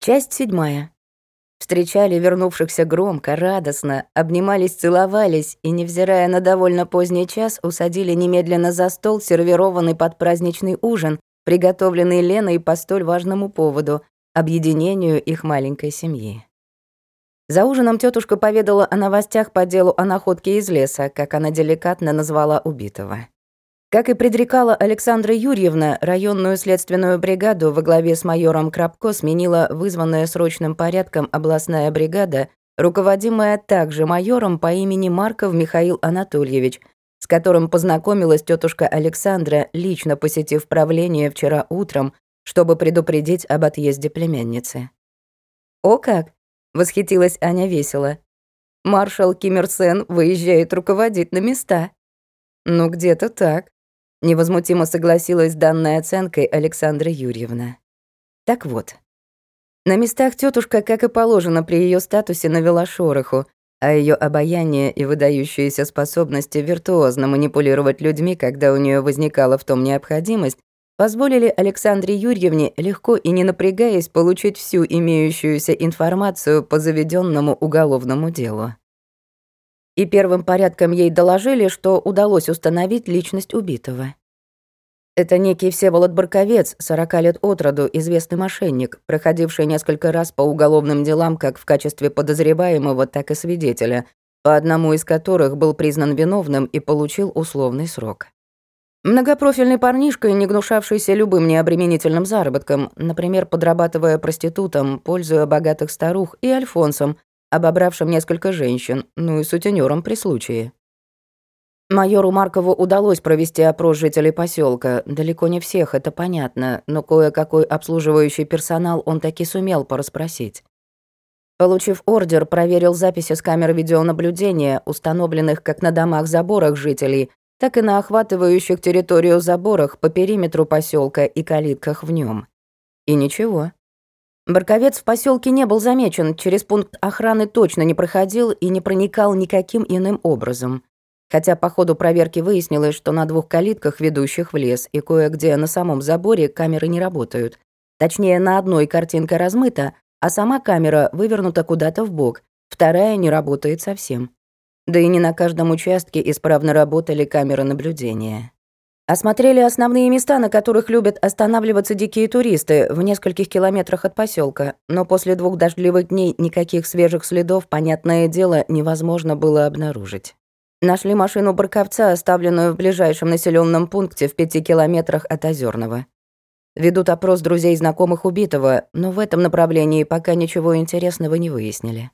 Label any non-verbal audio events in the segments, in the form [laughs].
Часть седьмая. Встречали вернувшихся громко, радостно, обнимались, целовались и, невзирая на довольно поздний час, усадили немедленно за стол, сервированный под праздничный ужин, приготовленный Леной по столь важному поводу — объединению их маленькой семьи. За ужином тетушка поведала о новостях по делу о находке из леса, как она деликатно назвала убитого. Как и предрекала Александра Юрьевна, районную следственную бригаду во главе с майором Крабко сменила вызванная срочным порядком областная бригада, руководимая также майором по имени Марков Михаил Анатольевич, с которым познакомилась тетушка Александра, лично посетив правление вчера утром, чтобы предупредить об отъезде племянницы. «О как!» — восхитилась Аня весело. «Маршал Ким Ир Сен выезжает руководить на места». «Ну, где-то так», Невозмутимо согласилась с данной оценкой Александра Юрьевна. Так вот. На местах тетушка, как и положено при ее статусе, навела шороху, а ее обаяние и выдающиеся способности виртуозно манипулировать людьми, когда у нее возникала в том необходимость, позволили Александре Юрьевне, легко и не напрягаясь, получить всю имеющуюся информацию по заведенному уголовному делу и первым порядком ей доложили, что удалось установить личность убитого. Это некий Всеволод Барковец, 40 лет от роду, известный мошенник, проходивший несколько раз по уголовным делам как в качестве подозреваемого, так и свидетеля, по одному из которых был признан виновным и получил условный срок. Многопрофильный парнишка, не гнушавшийся любым необременительным заработком, например, подрабатывая проститутом, пользуя богатых старух и альфонсом, обобравшим несколько женщин, ну и сутенёром при случае. Майору Маркову удалось провести опрос жителей поселка. Далеко не всех, это понятно, но кое-какой обслуживающий персонал он таки сумел порасспросить. Получив ордер, проверил записи с камер видеонаблюдения, установленных как на домах-заборах жителей, так и на охватывающих территорию заборах по периметру поселка и калитках в нем. И ничего. Барковец в поселке не был замечен, через пункт охраны точно не проходил и не проникал никаким иным образом. Хотя по ходу проверки выяснилось, что на двух калитках, ведущих в лес, и кое-где на самом заборе камеры не работают. Точнее, на одной картинка размыта, а сама камера вывернута куда-то в бок, вторая не работает совсем. Да и не на каждом участке исправно работали камеры наблюдения. Осмотрели основные места, на которых любят останавливаться дикие туристы, в нескольких километрах от поселка, но после двух дождливых дней никаких свежих следов, понятное дело, невозможно было обнаружить. Нашли машину Барковца, оставленную в ближайшем населенном пункте в пяти километрах от Озерного. Ведут опрос друзей и знакомых убитого, но в этом направлении пока ничего интересного не выяснили.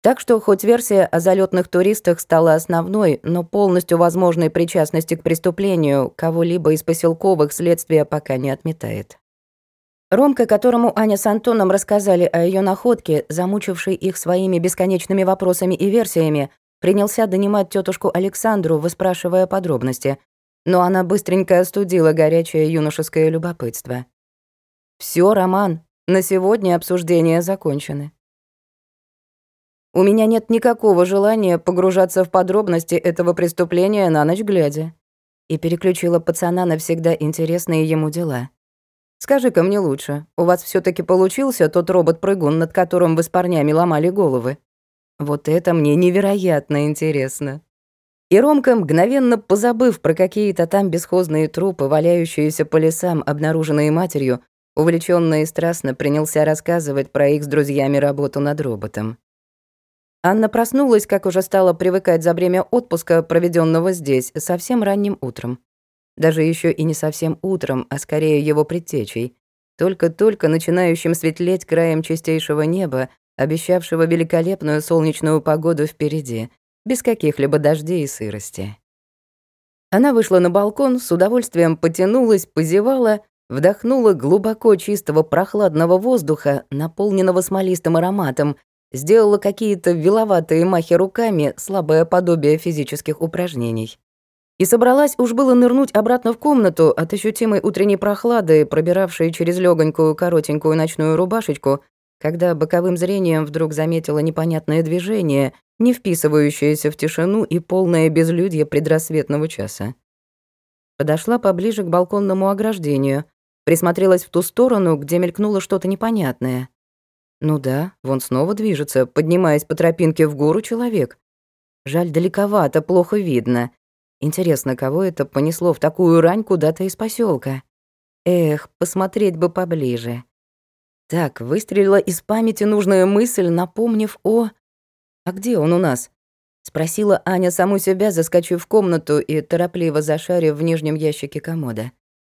Так что хоть версия о залетных туристах стала основной, но полностью возможной причастности к преступлению кого-либо из поселковых следствия пока не отметает. Ромка, которому Аня с Антоном рассказали о ее находке, замучивший их своими бесконечными вопросами и версиями, принялся донимать тетушку Александру, выспрашивая подробности, но она быстренько остудила горячее юношеское любопытство. Все, Роман, на сегодня обсуждения закончены. У меня нет никакого желания погружаться в подробности этого преступления на ночь глядя. И переключила пацана на всегда интересные ему дела. Скажи-ка мне лучше, у вас все таки получился тот робот-прыгун, над которым вы с парнями ломали головы? Вот это мне невероятно интересно. И Ромка, мгновенно позабыв про какие-то там бесхозные трупы, валяющиеся по лесам, обнаруженные матерью, увлечённо и страстно принялся рассказывать про их с друзьями работу над роботом. Анна проснулась, как уже стала привыкать за время отпуска, проведенного здесь, совсем ранним утром. Даже еще и не совсем утром, а скорее его предтечей. Только-только начинающим светлеть краем чистейшего неба, обещавшего великолепную солнечную погоду впереди, без каких-либо дождей и сырости. Она вышла на балкон, с удовольствием потянулась, позевала, вдохнула глубоко чистого прохладного воздуха, наполненного смолистым ароматом, Сделала какие-то виловатые махи руками, слабое подобие физических упражнений. И собралась уж было нырнуть обратно в комнату от ощутимой утренней прохлады, пробиравшей через легонькую коротенькую ночную рубашечку, когда боковым зрением вдруг заметила непонятное движение, не вписывающееся в тишину и полное безлюдье предрассветного часа. Подошла поближе к балконному ограждению, присмотрелась в ту сторону, где мелькнуло что-то непонятное. Ну да, вон снова движется, поднимаясь по тропинке в гору человек. Жаль, далековато, плохо видно. Интересно, кого это понесло в такую рань куда-то из поселка? Эх, посмотреть бы поближе. Так, выстрелила из памяти нужная мысль, напомнив о... «А где он у нас?» — спросила Аня саму себя, заскочив в комнату и торопливо зашарив в нижнем ящике комода.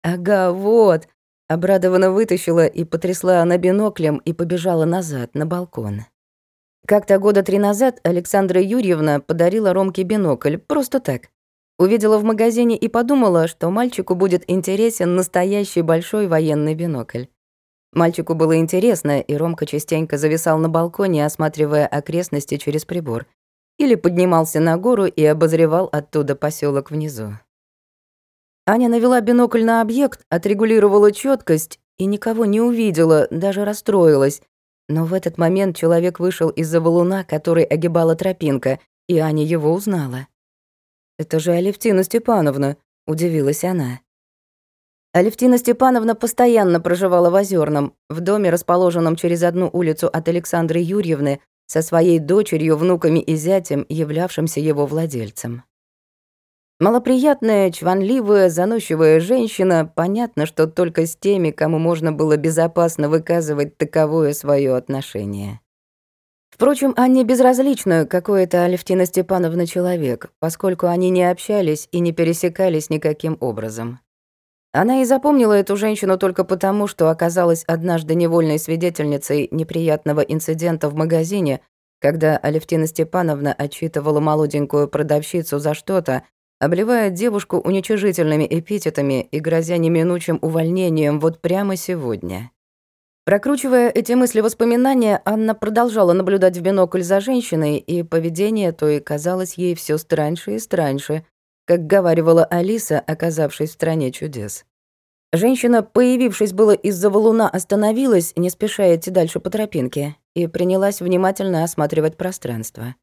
«Ага, вот!» Обрадованно вытащила и потрясла она биноклем и побежала назад, на балкон. Как-то года три назад Александра Юрьевна подарила Ромке бинокль, просто так. Увидела в магазине и подумала, что мальчику будет интересен настоящий большой военный бинокль. Мальчику было интересно, и Ромка частенько зависал на балконе, осматривая окрестности через прибор. Или поднимался на гору и обозревал оттуда поселок внизу. Аня навела бинокль на объект, отрегулировала четкость и никого не увидела, даже расстроилась. Но в этот момент человек вышел из-за валуна, который огибала тропинка, и Аня его узнала. «Это же Алевтина Степановна», — удивилась она. Алевтина Степановна постоянно проживала в Озерном, в доме, расположенном через одну улицу от Александры Юрьевны, со своей дочерью, внуками и зятем, являвшимся его владельцем. Малоприятная, чванливая, заносчивая женщина, понятно, что только с теми, кому можно было безопасно выказывать таковое свое отношение. Впрочем, Анне безразлично, какой это Алевтина Степановна человек, поскольку они не общались и не пересекались никаким образом. Она и запомнила эту женщину только потому, что оказалась однажды невольной свидетельницей неприятного инцидента в магазине, когда Алевтина Степановна отчитывала молоденькую продавщицу за что-то, обливая девушку уничижительными эпитетами и грозя неминучим увольнением вот прямо сегодня. Прокручивая эти мысли воспоминания, Анна продолжала наблюдать в бинокль за женщиной, и поведение то и казалось ей все страньше и страньше, как говаривала Алиса, оказавшись в стране чудес. Женщина, появившись было из-за валуна, остановилась, не спеша идти дальше по тропинке, и принялась внимательно осматривать пространство.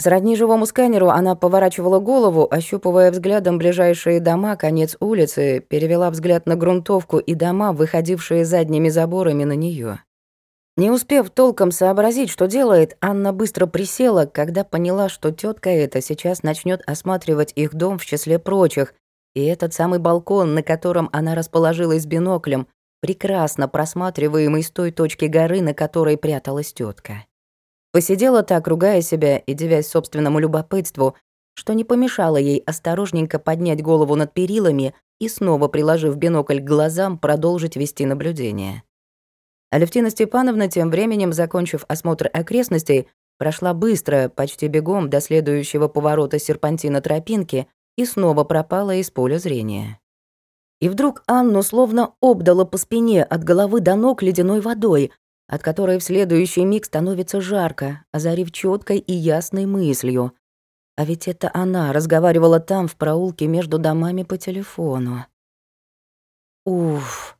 Сродни живому сканеру она поворачивала голову, ощупывая взглядом ближайшие дома, конец улицы, перевела взгляд на грунтовку и дома, выходившие задними заборами на нее. Не успев толком сообразить, что делает, Анна быстро присела, когда поняла, что тетка эта сейчас начнет осматривать их дом в числе прочих, и этот самый балкон, на котором она расположилась биноклем, прекрасно просматриваемый с той точки горы, на которой пряталась тетка. Посидела так, ругая себя и девясь собственному любопытству, что не помешало ей осторожненько поднять голову над перилами и снова, приложив бинокль к глазам, продолжить вести наблюдение. Алевтина Степановна, тем временем, закончив осмотр окрестностей, прошла быстро, почти бегом до следующего поворота серпантина тропинки и снова пропала из поля зрения. И вдруг Анну словно обдала по спине от головы до ног ледяной водой, от которой в следующий миг становится жарко, озарив четкой и ясной мыслью. А ведь это она разговаривала там, в проулке между домами по телефону. Уф.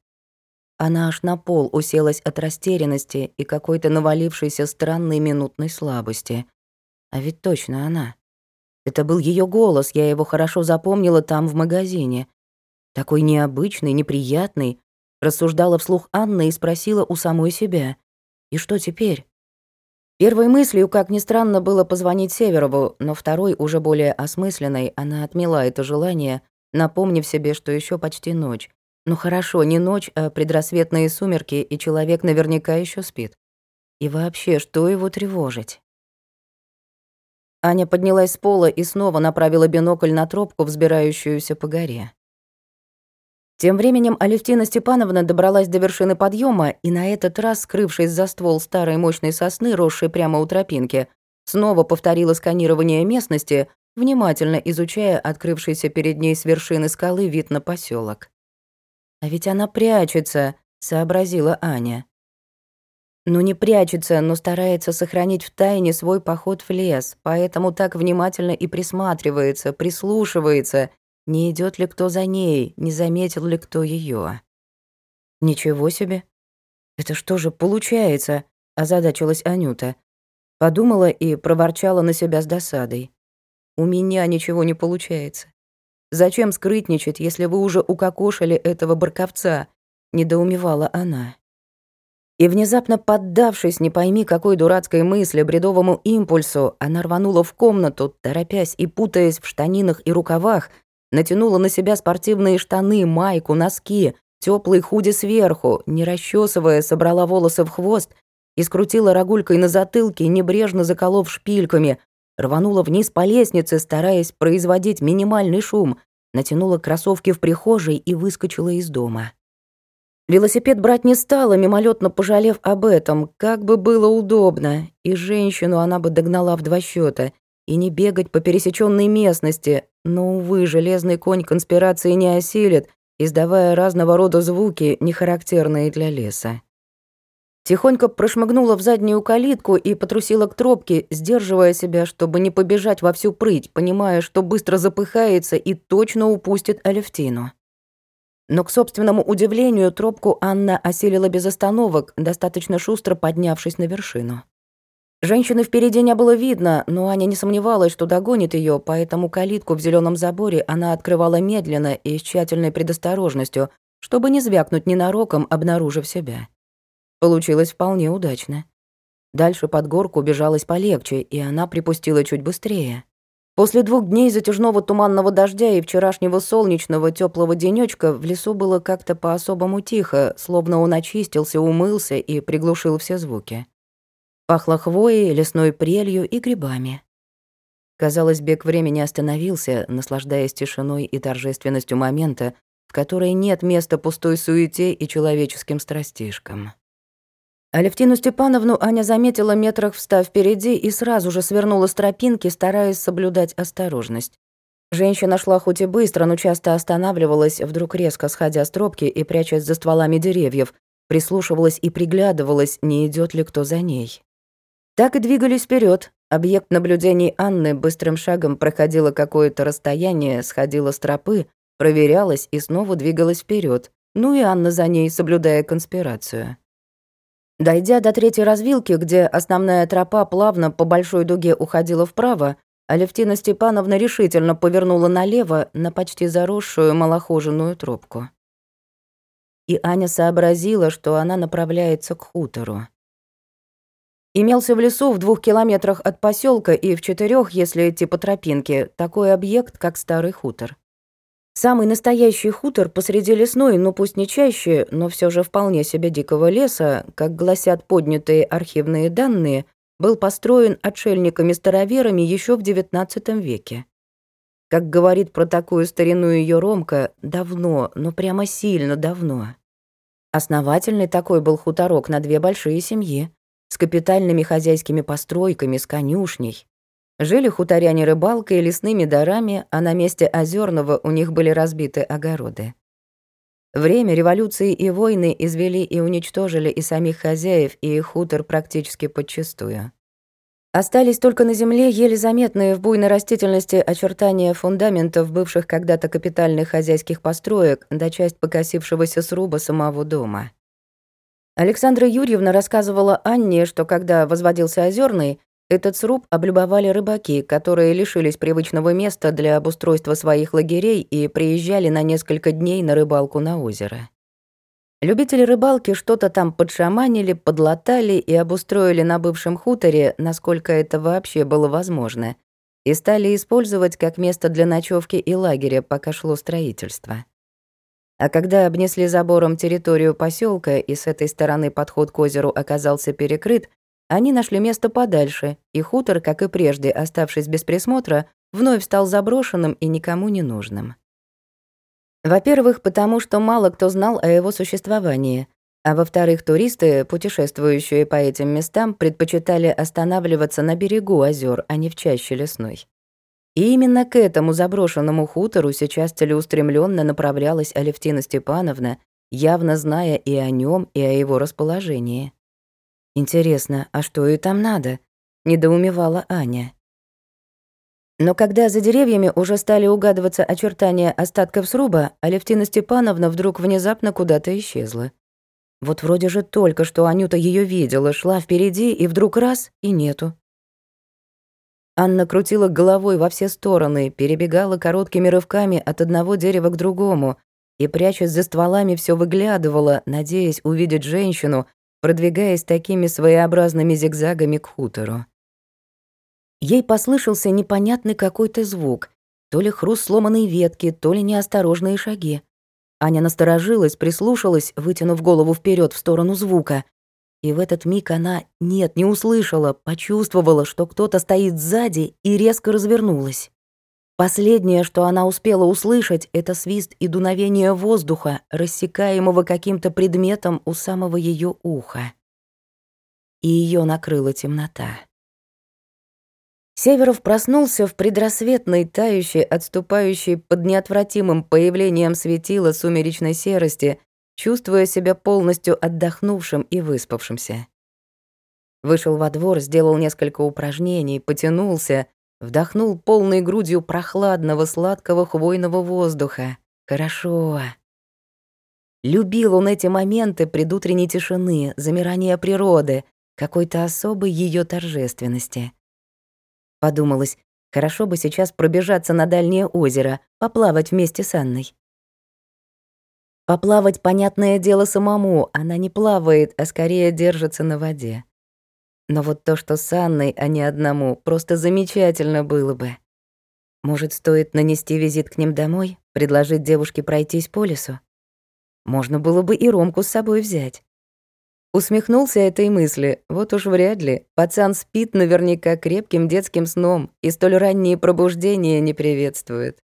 Она аж на пол уселась от растерянности и какой-то навалившейся странной минутной слабости. А ведь точно она. Это был ее голос, я его хорошо запомнила там, в магазине. Такой необычный, неприятный, Рассуждала вслух Анна и спросила у самой себя. «И что теперь?» Первой мыслью, как ни странно, было позвонить Северову, но второй, уже более осмысленной, она отмела это желание, напомнив себе, что еще почти ночь. Ну хорошо, не ночь, а предрассветные сумерки, и человек наверняка еще спит. И вообще, что его тревожить? Аня поднялась с пола и снова направила бинокль на тропку, взбирающуюся по горе. Тем временем Алевтина Степановна добралась до вершины подъема и на этот раз, скрывшись за ствол старой мощной сосны, росшей прямо у тропинки, снова повторила сканирование местности, внимательно изучая открывшийся перед ней с вершины скалы вид на поселок. «А ведь она прячется», — сообразила Аня. Ну не прячется, но старается сохранить в тайне свой поход в лес, поэтому так внимательно и присматривается, прислушивается, не идет ли кто за ней, не заметил ли кто ее. Ничего себе. Это что же получается? озадачилась Анюта. Подумала и проворчала на себя с досадой. У меня ничего не получается. Зачем скрытничать, если вы уже укокошили этого барковца? недоумевала она. И внезапно поддавшись, не пойми какой дурацкой мысли, бредовому импульсу, она рванула в комнату, торопясь и путаясь в штанинах и рукавах, натянула на себя спортивные штаны, майку, носки, теплый худи сверху, не расчесывая, собрала волосы в хвост и скрутила рогулькой на затылке, небрежно заколов шпильками, рванула вниз по лестнице, стараясь производить минимальный шум, натянула кроссовки в прихожей и выскочила из дома. Велосипед брать не стала, мимолетно пожалев об этом, как бы было удобно, и женщину она бы догнала в два счета, и не бегать по пересеченной местности, но, увы, железный конь конспирации не осилит, издавая разного рода звуки, не характерные для леса. Тихонько прошмыгнула в заднюю калитку и потрусила к тропке, сдерживая себя, чтобы не побежать во всю прыть, понимая, что быстро запыхается и точно упустит Алевтину. Но, к собственному удивлению, тропку Анна осилила без остановок, достаточно шустро поднявшись на вершину. Женщины впереди не было видно, но Аня не сомневалась, что догонит ее, поэтому калитку в зеленом заборе она открывала медленно и с тщательной предосторожностью, чтобы не звякнуть ненароком, обнаружив себя. Получилось вполне удачно. Дальше под горку бежалось полегче, и она припустила чуть быстрее. После двух дней затяжного туманного дождя и вчерашнего солнечного теплого денечка в лесу было как-то по-особому тихо, словно он очистился, умылся и приглушил все звуки. Пахло хвоей, лесной прелью и грибами. Казалось, бег времени остановился, наслаждаясь тишиной и торжественностью момента, в которой нет места пустой суете и человеческим страстишкам. Алевтину Степановну Аня заметила метрах встав впереди и сразу же свернула с тропинки, стараясь соблюдать осторожность. Женщина шла хоть и быстро, но часто останавливалась, вдруг резко сходя с тропки и прячась за стволами деревьев, прислушивалась и приглядывалась, не идет ли кто за ней. Так и двигались вперед. Объект наблюдений Анны быстрым шагом проходила какое-то расстояние, сходила с тропы, проверялась и снова двигалась вперед. Ну и Анна за ней, соблюдая конспирацию. Дойдя до третьей развилки, где основная тропа плавно по большой дуге уходила вправо, Алевтина Степановна решительно повернула налево на почти заросшую малохоженную тропку. И Аня сообразила, что она направляется к хутору. Имелся в лесу в двух километрах от поселка и в четырех, если идти по тропинке, такой объект, как старый хутор. Самый настоящий хутор посреди лесной, ну пусть не чаще, но все же вполне себе дикого леса, как гласят поднятые архивные данные, был построен отшельниками-староверами еще в XIX веке. Как говорит про такую старину ее Ромка, давно, но прямо сильно давно. Основательный такой был хуторок на две большие семьи, с капитальными хозяйскими постройками, с конюшней. Жили хуторяне рыбалкой и лесными дарами, а на месте Озерного у них были разбиты огороды. Время революции и войны извели и уничтожили и самих хозяев, и их хутор практически подчистую. Остались только на земле еле заметные в буйной растительности очертания фундаментов бывших когда-то капитальных хозяйских построек да часть покосившегося сруба самого дома. Александра Юрьевна рассказывала Анне, что когда возводился Озерный, этот сруб облюбовали рыбаки, которые лишились привычного места для обустройства своих лагерей и приезжали на несколько дней на рыбалку на озеро. Любители рыбалки что-то там подшаманили, подлатали и обустроили на бывшем хуторе, насколько это вообще было возможно, и стали использовать как место для ночевки и лагеря, пока шло строительство. А когда обнесли забором территорию поселка и с этой стороны подход к озеру оказался перекрыт, они нашли место подальше, и хутор, как и прежде, оставшись без присмотра, вновь стал заброшенным и никому не нужным. Во-первых, потому что мало кто знал о его существовании, а во-вторых, туристы, путешествующие по этим местам, предпочитали останавливаться на берегу озер, а не в чаще лесной. И именно к этому заброшенному хутору сейчас целеустремленно направлялась Алевтина Степановна, явно зная и о нем, и о его расположении. Интересно, а что ей там надо? недоумевала Аня. Но когда за деревьями уже стали угадываться очертания остатков сруба, Алевтина Степановна вдруг внезапно куда-то исчезла. Вот вроде же только что Анюта ее видела, шла впереди, и вдруг раз — и нету. Анна крутила головой во все стороны, перебегала короткими рывками от одного дерева к другому и, прячась за стволами, все выглядывала, надеясь увидеть женщину, продвигаясь такими своеобразными зигзагами к хутору. Ей послышался непонятный какой-то звук, то ли хруст сломанной ветки, то ли неосторожные шаги. Аня насторожилась, прислушалась, вытянув голову вперед в сторону звука. И в этот миг она, нет, не услышала, почувствовала, что кто-то стоит сзади и резко развернулась. Последнее, что она успела услышать, это свист и дуновение воздуха, рассекаемого каким-то предметом у самого ее уха. И ее накрыла темнота. Северов проснулся в предрассветной, тающей, отступающей под неотвратимым появлением светила сумеречной серости, чувствуя себя полностью отдохнувшим и выспавшимся. Вышел во двор, сделал несколько упражнений, потянулся, вдохнул полной грудью прохладного, сладкого хвойного воздуха. Хорошо. Любил он эти моменты предутренней тишины, замирания природы, какой-то особой ее торжественности. Подумалось, хорошо бы сейчас пробежаться на дальнее озеро, поплавать вместе с Анной. Поплавать, понятное дело, самому, она не плавает, а скорее держится на воде. Но вот то, что с Анной, а не одному, просто замечательно было бы. Может, стоит нанести визит к ним домой, предложить девушке пройтись по лесу? Можно было бы и Ромку с собой взять. Усмехнулся этой мысли. Вот уж вряд ли. Пацан спит наверняка крепким детским сном и столь ранние пробуждения не приветствует.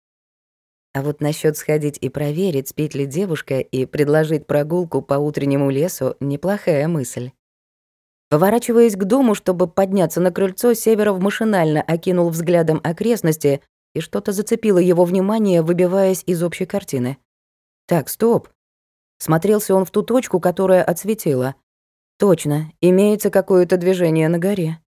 А вот насчет сходить и проверить, спит ли девушка, и предложить прогулку по утреннему лесу — неплохая мысль. Поворачиваясь к дому, чтобы подняться на крыльцо, Северов машинально окинул взглядом окрестности, и что-то зацепило его внимание, выбиваясь из общей картины. «Так, стоп!» Смотрелся он в ту точку, которая отсветила. Точно, имеется какое-то движение на горе.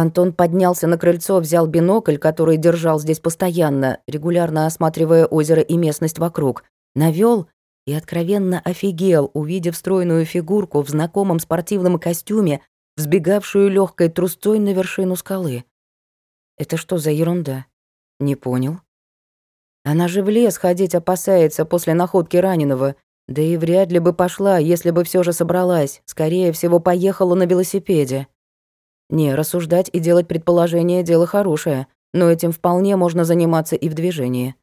Антон поднялся на крыльцо, взял бинокль, который держал здесь постоянно, регулярно осматривая озеро и местность вокруг, навёл и откровенно офигел, увидев стройную фигурку в знакомом спортивном костюме, взбегавшую легкой трусцой на вершину скалы. Это что за ерунда? Не понял. Она же в лес ходить опасается после находки раненого, да и вряд ли бы пошла, если бы все же собралась. Скорее всего, поехала на велосипеде. Не, рассуждать и делать предположения — дело хорошее, но этим вполне можно заниматься и в движении.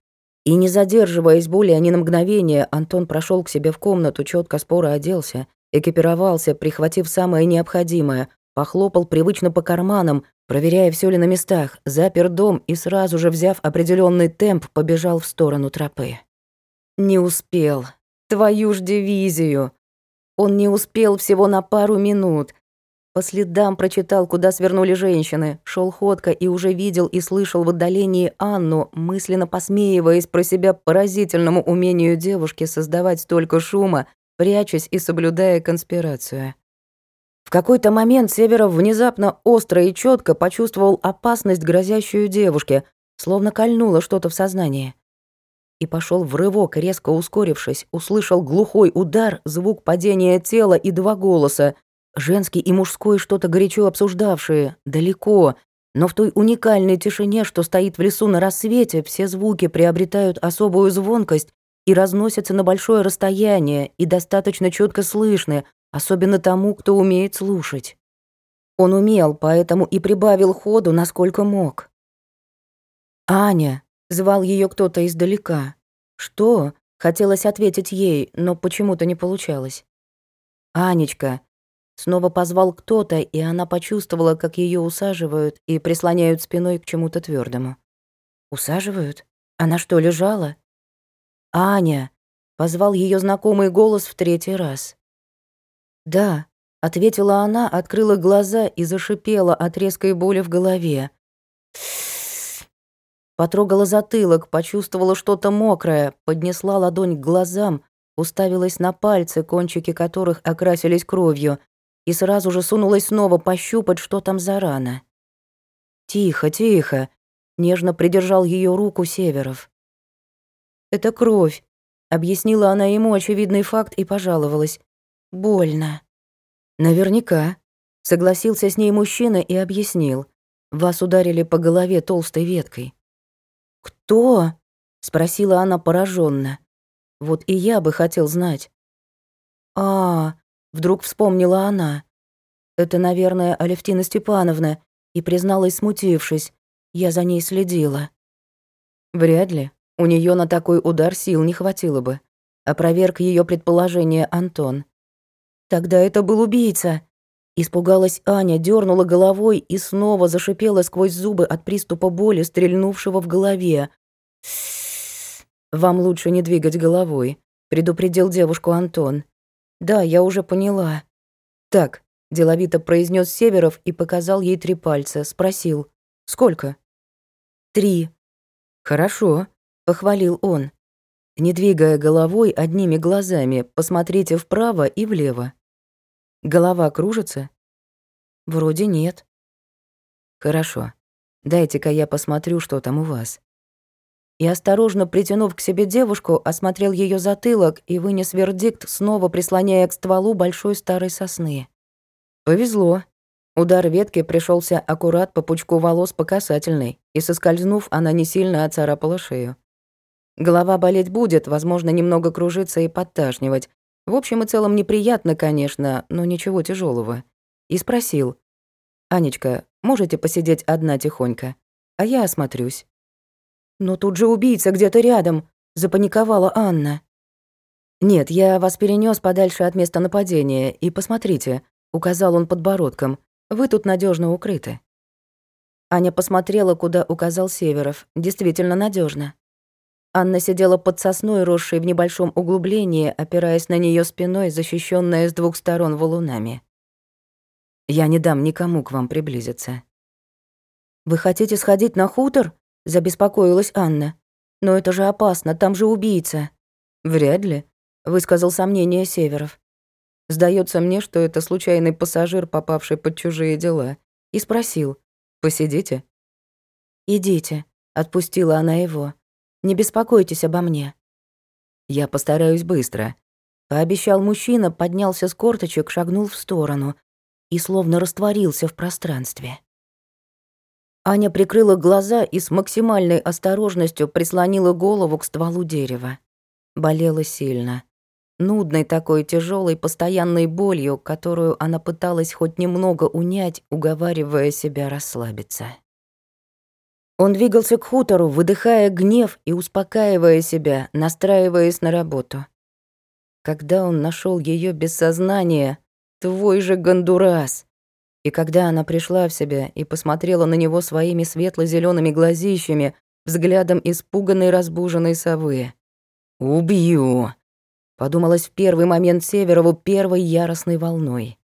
И не задерживаясь более ни на мгновение, Антон прошел к себе в комнату, четко споро оделся, экипировался, прихватив самое необходимое, похлопал привычно по карманам, проверяя, все ли на местах, запер дом и сразу же, взяв определенный темп, побежал в сторону тропы. Не успел. Твою ж дивизию. Он не успел всего на пару минут. По следам прочитал, куда свернули женщины, шел ходко и уже видел и слышал в отдалении Анну, мысленно посмеиваясь про себя поразительному умению девушки создавать столько шума, прячась и соблюдая конспирацию. В какой-то момент Северов внезапно остро и четко почувствовал опасность, грозящую девушке, словно кольнуло что-то в сознании и пошел в рывок, резко ускорившись, услышал глухой удар, звук падения тела и два голоса, женский и мужской что-то горячо обсуждавшие, далеко, но в той уникальной тишине, что стоит в лесу на рассвете, все звуки приобретают особую звонкость и разносятся на большое расстояние и достаточно четко слышны, особенно тому, кто умеет слушать. Он умел, поэтому и прибавил ходу, насколько мог. «Аня!» Звал ее кто-то издалека. «Что?» — хотелось ответить ей, но почему-то не получалось. «Анечка!» Снова позвал кто-то, и она почувствовала, как ее усаживают и прислоняют спиной к чему-то твердому. «Усаживают? Она что, лежала?» «Аня!» — позвал ее знакомый голос в третий раз. «Да», — ответила она, открыла глаза и зашипела от резкой боли в голове. Потрогала затылок, почувствовала что-то мокрое, поднесла ладонь к глазам, уставилась на пальцы, кончики которых окрасились кровью, и сразу же сунулась снова пощупать, что там за рана. «Тихо, тихо», — нежно придержал ее руку Северов. «Это кровь», — объяснила она ему очевидный факт и пожаловалась. «Больно». «Наверняка», — согласился с ней мужчина и объяснил. «Вас ударили по голове толстой веткой». «Кто?» — спросила она пораженно. «Вот и я бы хотел знать». «А, Вдруг вспомнила она. Это, наверное, Алевтина Степановна, и призналась, смутившись. Я за ней следила. Вряд ли. У нее на такой удар сил не хватило бы. Опроверг ее предположение Антон. Тогда это был убийца. Испугалась Аня, дернула головой и снова зашипела сквозь зубы от приступа боли, стрельнувшего в голове. «Вам лучше не двигать головой», — предупредил девушку Антон. «Да, я уже поняла». «Так», — деловито произнес Северов и показал ей три пальца, спросил. «Сколько?» «Три». «Хорошо», — похвалил он. Не двигая головой, одними глазами, посмотрите вправо и влево. Голова кружится? Вроде нет. Хорошо. Дайте-ка я посмотрю, что там у вас. И осторожно притянув к себе девушку, осмотрел ее затылок и вынес вердикт, снова прислоняя к стволу большой старой сосны. Повезло. Удар ветки пришелся аккурат по пучку волос по касательной, и соскользнув, она не сильно оцарапала шею. Голова болеть будет, возможно, немного кружиться и подташнивать, в общем и целом неприятно, конечно, но ничего тяжелого. И спросил. «Анечка, можете посидеть одна тихонько? А я осмотрюсь». «Но тут же убийца где-то рядом», — запаниковала Анна. «Нет, я вас перенес подальше от места нападения, и посмотрите», — указал он подбородком, — «вы тут надежно укрыты». Аня посмотрела, куда указал Северов. Действительно надежно. Анна сидела под сосной, росшей в небольшом углублении, опираясь на нее спиной, защищенная с двух сторон валунами. «Я не дам никому к вам приблизиться». «Вы хотите сходить на хутор?» — забеспокоилась Анна. «Но это же опасно, там же убийца». «Вряд ли», — высказал сомнение Северов. Сдается мне, что это случайный пассажир, попавший под чужие дела, и спросил, «Посидите?» «Идите», — отпустила она его. Не беспокойтесь обо мне». «Я постараюсь быстро», — пообещал мужчина, поднялся с корточек, шагнул в сторону и словно растворился в пространстве. Аня прикрыла глаза и с максимальной осторожностью прислонила голову к стволу дерева. Болела сильно. Нудной такой тяжелой постоянной болью, которую она пыталась хоть немного унять, уговаривая себя расслабиться. Он двигался к хутору, выдыхая гнев и успокаивая себя, настраиваясь на работу. Когда он нашел ее без сознания, твой же Гондурас. И когда она пришла в себя и посмотрела на него своими светло зелеными глазищами, взглядом испуганной разбуженной совы. «Убью!» — подумалось в первый момент Северову первой яростной волной.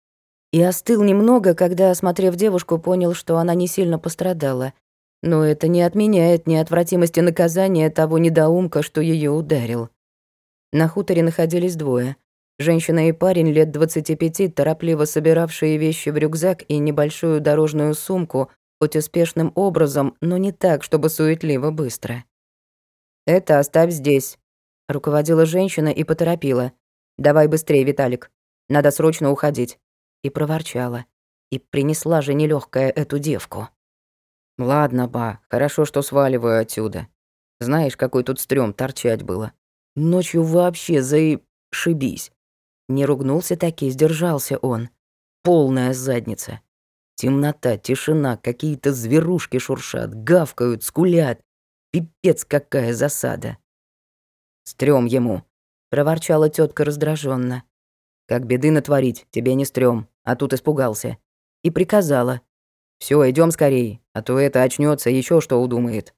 И остыл немного, когда, осмотрев девушку, понял, что она не сильно пострадала, но это не отменяет неотвратимости наказания того недоумка, что ее ударил. На хуторе находились двое. Женщина и парень лет 25, торопливо собиравшие вещи в рюкзак и небольшую дорожную сумку, хоть успешным образом, но не так, чтобы суетливо быстро. «Это оставь здесь», — руководила женщина и поторопила. «Давай быстрее, Виталик. Надо срочно уходить». И проворчала. И принесла же нелегкая эту девку. Ладно, ба, хорошо, что сваливаю отсюда. Знаешь, какой тут стрём торчать было. Ночью вообще заебись. Не ругнулся таки, сдержался он. Полная задница. Темнота, тишина, какие-то зверушки шуршат, гавкают, скулят. Пипец, какая засада. Стрём ему, проворчала тетка раздраженно. Как беды натворить, тебе не стрём, а тут испугался. И приказала. Все, идем скорее, а то это очнется еще что удумает».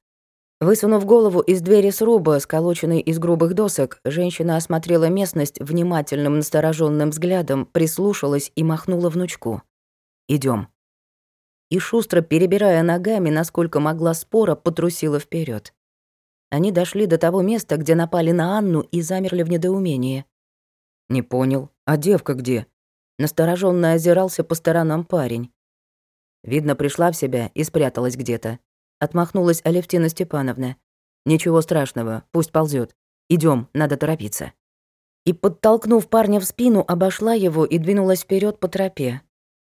Высунув голову из двери сруба, сколоченной из грубых досок, женщина осмотрела местность внимательным настороженным взглядом, прислушалась и махнула внучку. Идем. И шустро, перебирая ногами, насколько могла спора, потрусила вперед. Они дошли до того места, где напали на Анну и замерли в недоумении. «Не понял. А девка где?» Настороженно озирался по сторонам парень. Видно, пришла в себя и спряталась где-то. Отмахнулась Алевтина Степановна. «Ничего страшного, пусть ползет. Идем, надо торопиться». И, подтолкнув парня в спину, обошла его и двинулась вперед по тропе.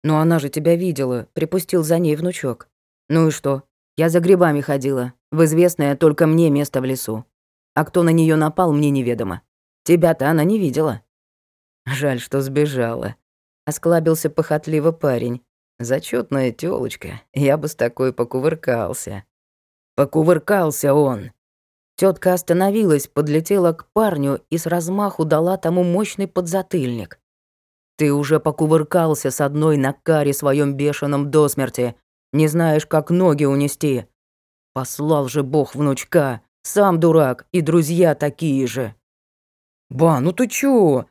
«Но она же тебя видела», — припустил за ней внучок. «Ну и что? Я за грибами ходила, в известное только мне место в лесу. А кто на нее напал, мне неведомо. Тебя-то она не видела». Жаль, что сбежала. Осклабился похотливо парень. Зачетная тёлочка, я бы с такой покувыркался. Покувыркался он. Тетка остановилась, подлетела к парню и с размаху дала тому мощный подзатыльник. Ты уже покувыркался с одной на каре своем бешеном до смерти. Не знаешь, как ноги унести. Послал же бог внучка. Сам дурак, и друзья такие же. «Ба, ну ты чё?»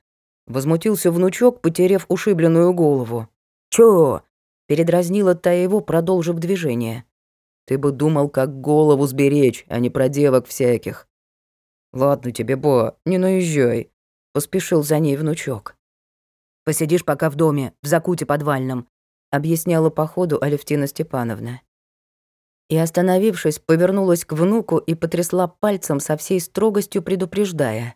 Возмутился внучок, потеряв ушибленную голову. «Чё?» Передразнила та его, продолжив движение. «Ты бы думал, как голову сберечь, а не про девок всяких». «Ладно тебе, Ба, не наезжай», — поспешил за ней внучок. Посидишь пока в доме, в закуте подвальном», — объясняла по ходу Алевтина Степановна. И, остановившись, повернулась к внуку и потрясла пальцем со всей строгостью предупреждая.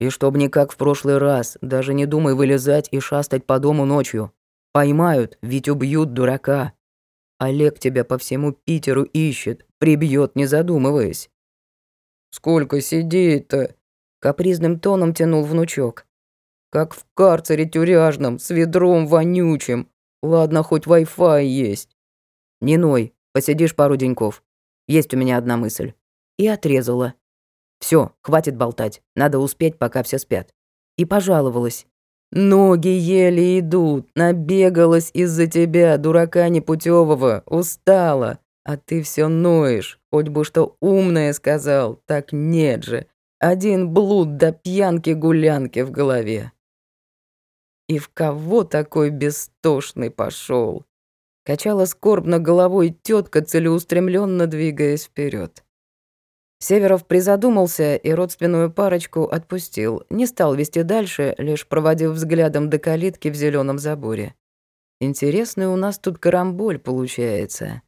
«И чтоб не как в прошлый раз, даже не думай вылезать и шастать по дому ночью. Поймают, ведь убьют дурака. Олег тебя по всему Питеру ищет, прибьет, не задумываясь». «Сколько сидеть-то?» — капризным тоном тянул внучок. Как в карцере тюряжном, с ведром вонючим. Ладно, хоть Wi-Fi есть. Не ной, посидишь пару деньков. Есть у меня одна мысль. И отрезала. Все, хватит болтать. Надо успеть, пока все спят. И пожаловалась. Ноги еле идут, набегалась из-за тебя, дурака непутевого, устала. А ты все ноешь, хоть бы что умное сказал, так нет же. Один блуд до пьянки-гулянки в голове. И в кого такой бестошный пошел? Качала скорбно головой тетка, целеустремленно двигаясь вперед. Северов призадумался и родственную парочку отпустил, не стал вести дальше, лишь проводив взглядом до калитки в зеленом заборе. Интересный у нас тут карамболь получается.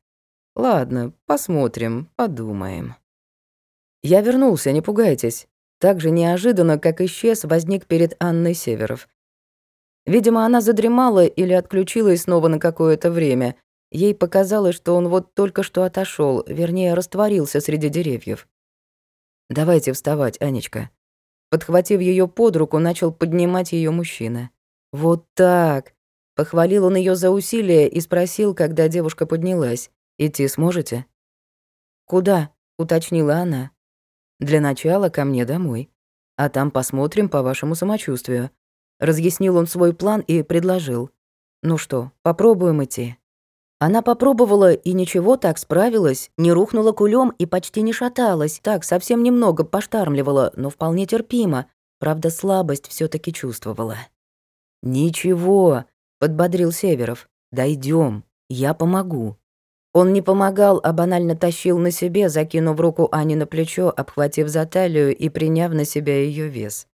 Ладно, посмотрим, подумаем. Я вернулся, не пугайтесь. Так же неожиданно, как исчез, возник перед Анной Северов. Видимо, она задремала или отключилась снова на какое-то время. Ей показалось, что он вот только что отошел, вернее, растворился среди деревьев. «Давайте вставать, Анечка». Подхватив ее под руку, начал поднимать ее мужчина. «Вот так!» Похвалил он ее за усилие и спросил, когда девушка поднялась. «Идти сможете?» «Куда?» — уточнила она. «Для начала ко мне домой. А там посмотрим по вашему самочувствию. Разъяснил он свой план и предложил. «Ну что, попробуем идти?» Она попробовала и ничего так справилась, не рухнула кулем и почти не шаталась, так совсем немного поштармливала, но вполне терпимо, правда слабость все таки чувствовала. «Ничего», — подбодрил Северов, — «дойдём, я помогу». Он не помогал, а банально тащил на себе, закинув руку Ани на плечо, обхватив за талию и приняв на себя ее вес.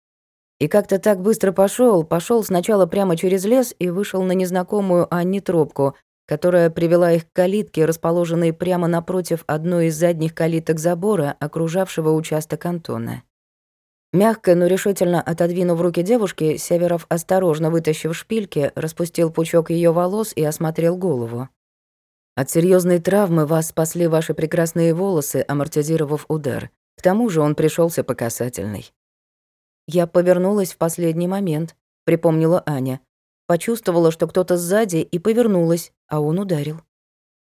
И как-то так быстро пошел, пошел сначала прямо через лес и вышел на незнакомую Анне тропку, которая привела их к калитке, расположенной прямо напротив одной из задних калиток забора, окружавшего участок Антона. Мягко, но решительно отодвинув руки девушки, Северов, осторожно вытащив шпильки, распустил пучок ее волос и осмотрел голову. От серьезной травмы вас спасли ваши прекрасные волосы, амортизировав удар. К тому же он пришелся по касательной. Я повернулась в последний момент, припомнила Аня. Почувствовала, что кто-то сзади, и повернулась, а он ударил.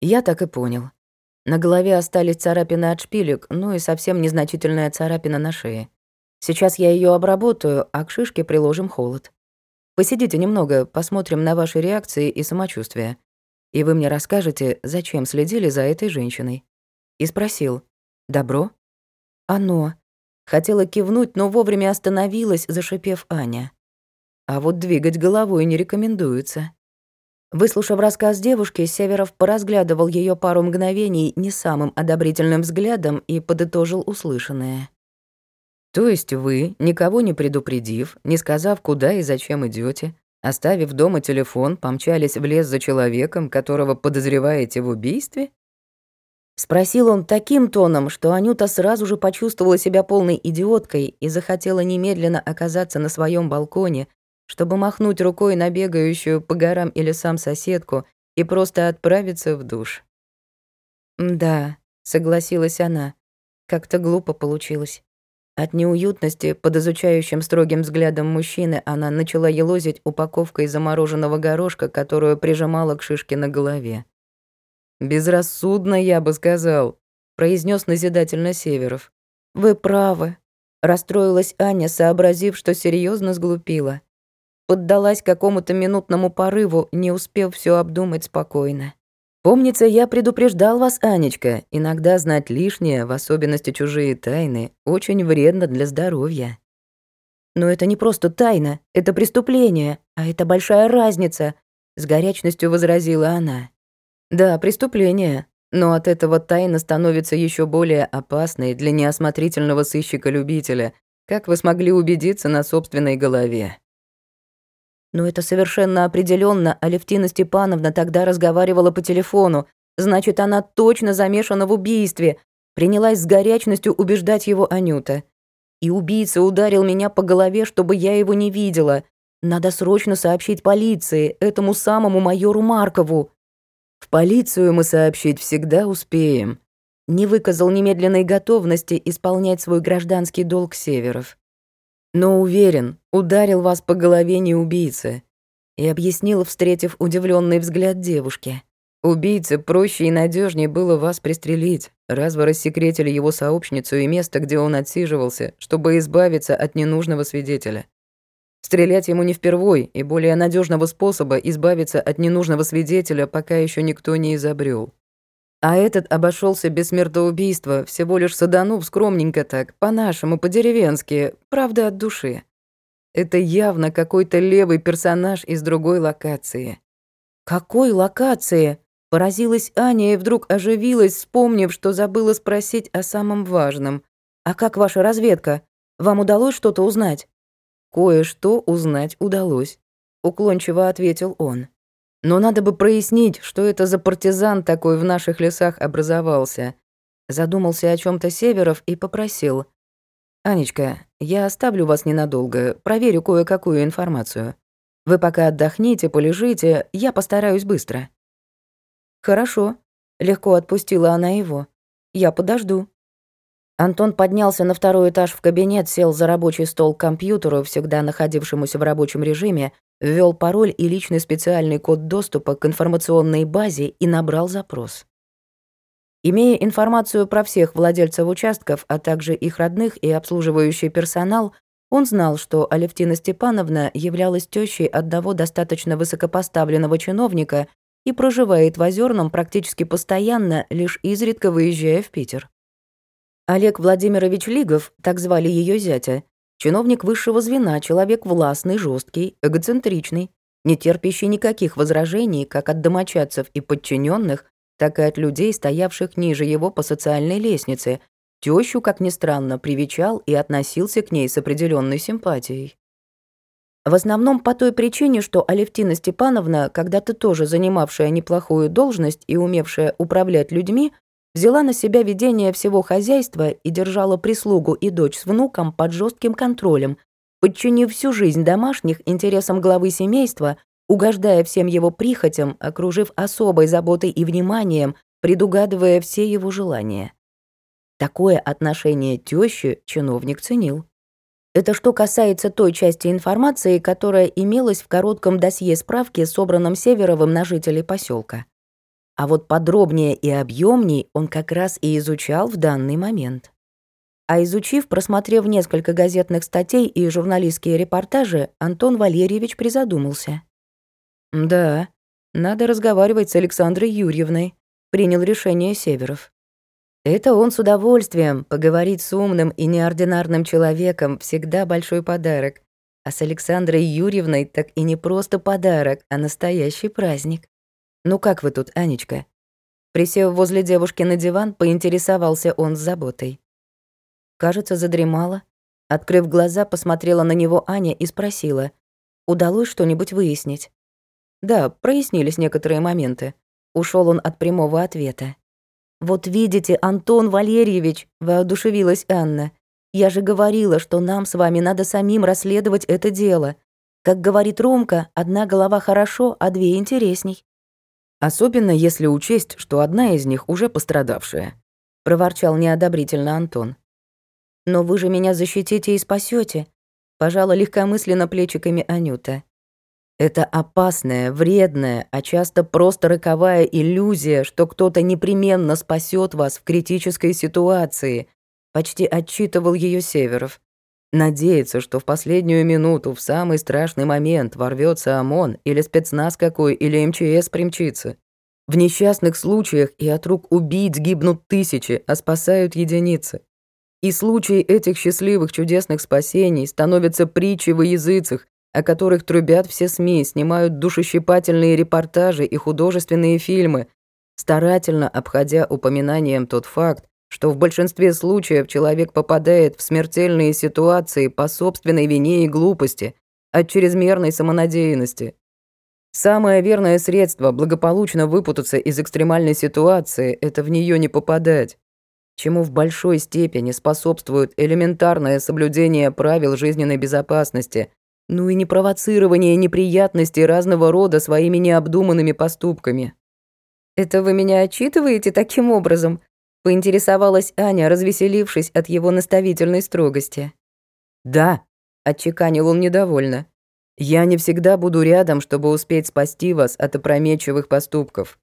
Я так и понял. На голове остались царапины от шпилек, ну и совсем незначительная царапина на шее. Сейчас я ее обработаю, а к шишке приложим холод. Посидите немного, посмотрим на ваши реакции и самочувствие. И вы мне расскажете, зачем следили за этой женщиной. И спросил, «Добро?» «Оно», Хотела кивнуть, но вовремя остановилась, зашипев Аня. А вот двигать головой не рекомендуется. Выслушав рассказ девушки, Северов поразглядывал ее пару мгновений не самым одобрительным взглядом и подытожил услышанное. «То есть вы, никого не предупредив, не сказав, куда и зачем идете, оставив дома телефон, помчались в лес за человеком, которого подозреваете в убийстве?» Спросил он таким тоном, что Анюта сразу же почувствовала себя полной идиоткой и захотела немедленно оказаться на своем балконе, чтобы махнуть рукой на бегающую по горам или сам соседку и просто отправиться в душ. «Да», — согласилась она, — «как-то глупо получилось». От неуютности под изучающим строгим взглядом мужчины она начала елозить упаковкой замороженного горошка, которую прижимала к шишке на голове. «Безрассудно, я бы сказал», — произнес назидательно Северов. «Вы правы», — расстроилась Аня, сообразив, что серьезно сглупила. Поддалась какому-то минутному порыву, не успев все обдумать спокойно. Помнится, я предупреждал вас, Анечка, иногда знать лишнее, в особенности чужие тайны, очень вредно для здоровья. Но это не просто тайна, это преступление, а это большая разница, с горячностью возразила она. Да, преступление, но от этого тайна становится еще более опасной для неосмотрительного сыщика-любителя, как вы смогли убедиться на собственной голове. Но это совершенно определенно Алевтина Степановна тогда разговаривала по телефону. Значит, она точно замешана в убийстве. Принялась с горячностью убеждать его Анюта. И убийца ударил меня по голове, чтобы я его не видела. Надо срочно сообщить полиции, этому самому майору Маркову. В полицию мы сообщить всегда успеем. Не выказал немедленной готовности исполнять свой гражданский долг Северов. Но уверен, ударил вас по голове не убийца. И объяснил, встретив удивленный взгляд девушки. Убийце проще и надежнее было вас пристрелить, раз вы рассекретили его сообщницу и место, где он отсиживался, чтобы избавиться от ненужного свидетеля. Стрелять ему не впервой, и более надежного способа избавиться от ненужного свидетеля пока еще никто не изобрел. А этот обошелся без смертоубийства, всего лишь саданув скромненько так, по-нашему, по-деревенски, правда от души. Это явно какой-то левый персонаж из другой локации. «Какой локации?» Поразилась Аня и вдруг оживилась, вспомнив, что забыла спросить о самом важном. «А как ваша разведка? Вам удалось что-то узнать?» «Кое-что узнать удалось», — уклончиво ответил он. Но надо бы прояснить, что это за партизан такой в наших лесах образовался. Задумался о чем то Северов и попросил. «Анечка, я оставлю вас ненадолго, проверю кое-какую информацию. Вы пока отдохните, полежите, я постараюсь быстро». «Хорошо», — легко отпустила она его. «Я подожду». Антон поднялся на второй этаж в кабинет, сел за рабочий стол к компьютеру, всегда находившемуся в рабочем режиме, ввел пароль и личный специальный код доступа к информационной базе и набрал запрос. Имея информацию про всех владельцев участков, а также их родных и обслуживающий персонал, он знал, что Алевтина Степановна являлась тещей одного достаточно высокопоставленного чиновника и проживает в Озерном практически постоянно, лишь изредка выезжая в Питер. Олег Владимирович Лигов, так звали ее зятя, Чиновник высшего звена, человек властный, жесткий, эгоцентричный, не терпящий никаких возражений как от домочадцев и подчиненных, так и от людей, стоявших ниже его по социальной лестнице. Тещу, как ни странно, привечал и относился к ней с определенной симпатией. В основном по той причине, что Алевтина Степановна, когда-то тоже занимавшая неплохую должность и умевшая управлять людьми, взяла на себя ведение всего хозяйства и держала прислугу и дочь с внуком под жестким контролем, подчинив всю жизнь домашних интересам главы семейства, угождая всем его прихотям, окружив особой заботой и вниманием, предугадывая все его желания. Такое отношение тещи чиновник ценил. Это что касается той части информации, которая имелась в коротком досье справки, собранном Северовым на жителей поселка. А вот подробнее и объемней он как раз и изучал в данный момент. А изучив, просмотрев несколько газетных статей и журналистские репортажи, Антон Валерьевич призадумался. «Да, надо разговаривать с Александрой Юрьевной», — принял решение Северов. Это он с удовольствием, поговорить с умным и неординарным человеком всегда большой подарок. А с Александрой Юрьевной так и не просто подарок, а настоящий праздник. «Ну как вы тут, Анечка?» Присев возле девушки на диван, поинтересовался он с заботой. Кажется, задремала. Открыв глаза, посмотрела на него Аня и спросила, удалось что-нибудь выяснить? Да, прояснились некоторые моменты. Ушел он от прямого ответа. «Вот видите, Антон Валерьевич», — воодушевилась Анна, «я же говорила, что нам с вами надо самим расследовать это дело. Как говорит Ромка, одна голова хорошо, а две интересней». Особенно если учесть, что одна из них уже пострадавшая», — проворчал неодобрительно Антон. «Но вы же меня защитите и спасете, пожала легкомысленно плечиками Анюта. Это опасная, вредная, а часто просто роковая иллюзия, что кто-то непременно спасет вас в критической ситуации, почти отчитывал ее Северов. Надеяться, что в последнюю минуту, в самый страшный момент ворвется ОМОН или спецназ какой, или МЧС примчится. В несчастных случаях и от рук убийц гибнут тысячи, а спасают единицы. И случаи этих счастливых чудесных спасений становятся притчей во языцах, о которых трубят все СМИ, снимают душещипательные репортажи и художественные фильмы, старательно обходя упоминанием тот факт, что в большинстве случаев человек попадает в смертельные ситуации по собственной вине и глупости, от чрезмерной самонадеянности. Самое верное средство благополучно выпутаться из экстремальной ситуации – это в нее не попадать, чему в большой степени способствует элементарное соблюдение правил жизненной безопасности, ну и не провоцирование неприятностей разного рода своими необдуманными поступками. «Это вы меня отчитываете таким образом?» Поинтересовалась Аня, развеселившись от его наставительной строгости. «Да», — отчеканил он недовольно. «Я не всегда буду рядом, чтобы успеть спасти вас от опрометчивых поступков».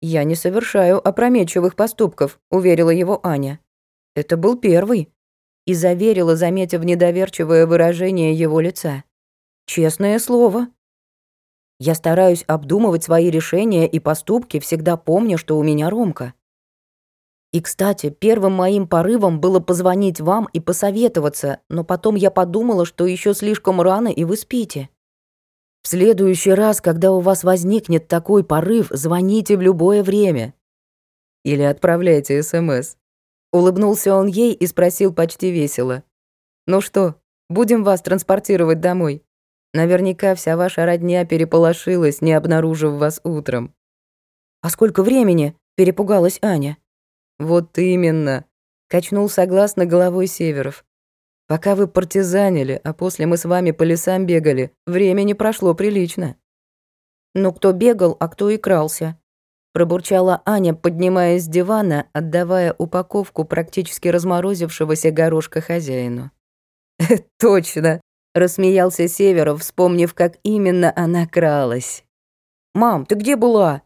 «Я не совершаю опрометчивых поступков», — уверила его Аня. «Это был первый». И заверила, заметив недоверчивое выражение его лица. «Честное слово». «Я стараюсь обдумывать свои решения и поступки, всегда помня, что у меня Ромка. И, кстати, первым моим порывом было позвонить вам и посоветоваться, но потом я подумала, что еще слишком рано, и вы спите. В следующий раз, когда у вас возникнет такой порыв, звоните в любое время. Или отправляйте СМС. Улыбнулся он ей и спросил почти весело. «Ну что, будем вас транспортировать домой? Наверняка вся ваша родня переполошилась, не обнаружив вас утром». «А сколько времени?» – перепугалась Аня. «Вот именно», — качнул согласно головой Северов. «Пока вы партизанили, а после мы с вами по лесам бегали, времени прошло прилично». «Ну, кто бегал, а кто и крался», — пробурчала Аня, поднимаясь с дивана, отдавая упаковку практически разморозившегося горошка хозяину. [laughs] «Точно», — рассмеялся Северов, вспомнив, как именно она кралась. «Мам, ты где была?»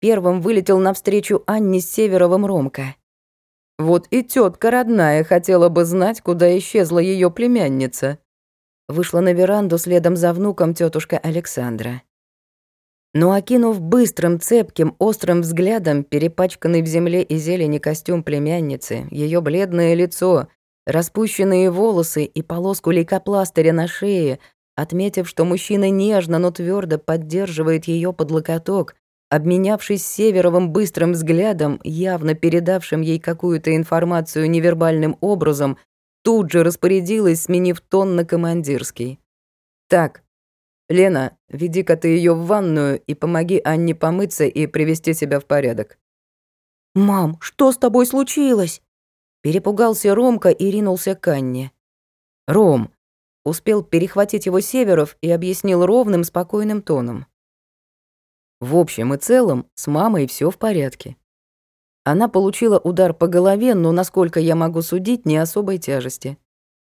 Первым вылетел навстречу Анне с Северовым Ромка. Вот и тетка родная хотела бы знать, куда исчезла ее племянница. Вышла на веранду следом за внуком тетушка Александра. Но окинув быстрым, цепким, острым взглядом перепачканный в земле и зелени костюм племянницы, ее бледное лицо, распущенные волосы и полоску лейкопластыря на шее, отметив, что мужчина нежно, но твердо поддерживает ее под локоток, Обменявшись Северовым быстрым взглядом, явно передавшим ей какую-то информацию невербальным образом, тут же распорядилась, сменив тон на командирский. «Так, Лена, веди-ка ты ее в ванную и помоги Анне помыться и привести себя в порядок». «Мам, что с тобой случилось?» Перепугался Ромка и ринулся к Анне. «Ром», — успел перехватить его Северов и объяснил ровным, спокойным тоном. В общем и целом, с мамой все в порядке. Она получила удар по голове, но, насколько я могу судить, не особой тяжести.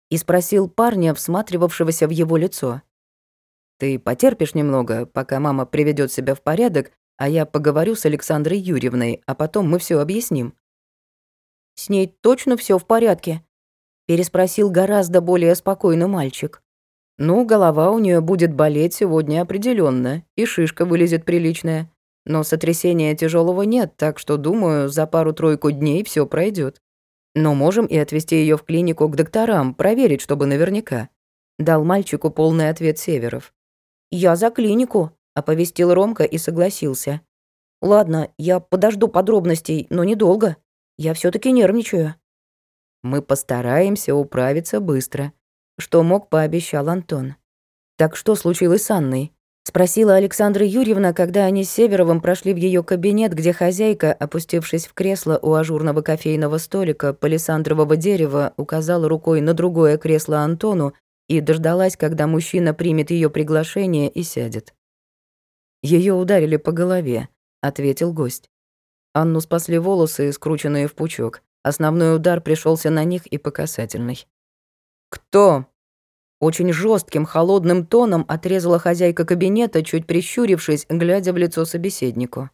И спросил парня, всматривавшегося в его лицо. «Ты потерпишь немного, пока мама приведет себя в порядок, а я поговорю с Александрой Юрьевной, а потом мы все объясним». «С ней точно все в порядке?» переспросил гораздо более спокойно мальчик. Ну, голова у нее будет болеть сегодня определенно, и шишка вылезет приличная. Но сотрясения тяжелого нет, так что, думаю, за пару-тройку дней все пройдет. Но можем и отвезти ее в клинику к докторам, проверить, чтобы наверняка. Дал мальчику полный ответ Северов. «Я за клинику», — оповестил Ромка и согласился. «Ладно, я подожду подробностей, но недолго. Я все таки нервничаю». «Мы постараемся управиться быстро», что мог, пообещал Антон. «Так что случилось с Анной?» — спросила Александра Юрьевна, когда они с Северовым прошли в ее кабинет, где хозяйка, опустившись в кресло у ажурного кофейного столика палисандрового дерева, указала рукой на другое кресло Антону и дождалась, когда мужчина примет ее приглашение и сядет. Ее ударили по голове», — ответил гость. Анну спасли волосы, скрученные в пучок. Основной удар пришелся на них и по касательной. «Кто?» Очень жестким, холодным тоном отрезала хозяйка кабинета, чуть прищурившись, глядя в лицо собеседнику.